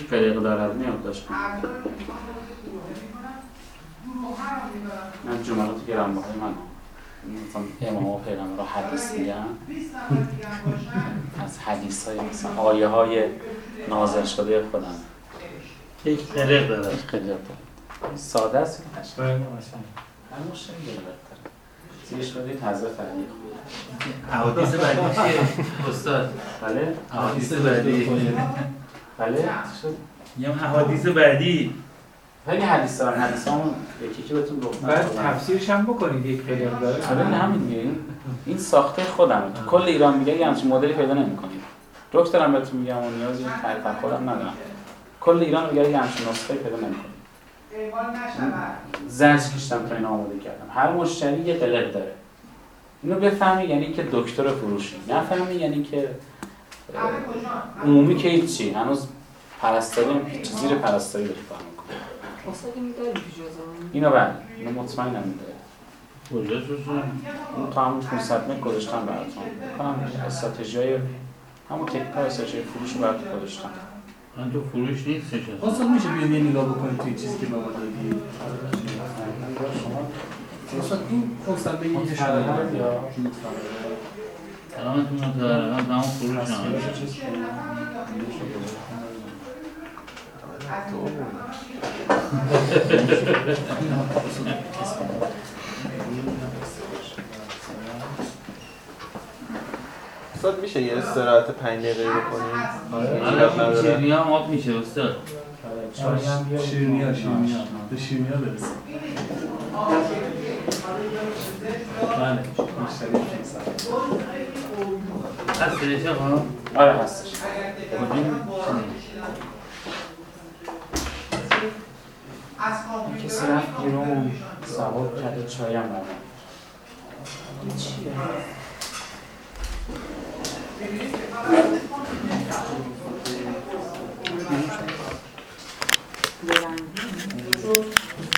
دارد میاد داشت اعضا رو می‌خوام وارد گروه می‌کنم گروه ها رو می‌برم من جملات گرانبهای من مثلا امام و پیغمبر رو حدیث میگن 20 نفر دیگه هم باشن از حدیث های مثلا آیه های نازل شده خودم. یک قلق داره. یک قلق داره. ساده است؟ قشنگ. مشتری قلق داره زیرش بدید حضرت علی. احادیث بعدی چیه؟ استاد. بله. احادیث بعدی. بله؟ میگم احادیث بعدی. خیلی حدیث دارن. حدیث همون یکی که بهتون گفتم. بعد تفسیرش هم بکنید یک قلق داره. آره نه همین دیگه این این ساخته خودم. تو کل ایران میگه یه همچین مدلی پیدا نمی‌کنید دکترم بهتون میگم و نیازی به تعریف خودم ندارم. کل ایران میگه یه همچین نسخه پیدا نمی‌کنید زنج کشتم تا این آماده کردم. هر مشتری یه قلق داره. اینو بفهمی یعنی که دکتر فروشی. نفهمی یعنی که عمومی که هیچی. هنوز پرستاری هم هیچ زیر پرستاری داری کار جزمون اینو بله اینو مطمئنم شد اون تا همون 500 متر گذاشتم براتون. کنم استراتژی های همون تکنیک های استراتژی فروش رو براتون گذاشتم. من تو فروش نیستش استاد میشه بیاد یه نگاه بکنید توی چیزی که به ما دادی؟ استاد این فرصت به یه شده یا الان تو متورقات همون فروش هم استاد میشه یه استراحت پنج دقیقه بکنیم؟ الان چیزی هم آب میشه استاد شیرینی ها شیرینی ها به شیرینی ها برسیم بله مشتری 500 هستش. آقا آره هستش کامپیوتر کسی رفت بیرون سواب کرده چایم ببینید که فقط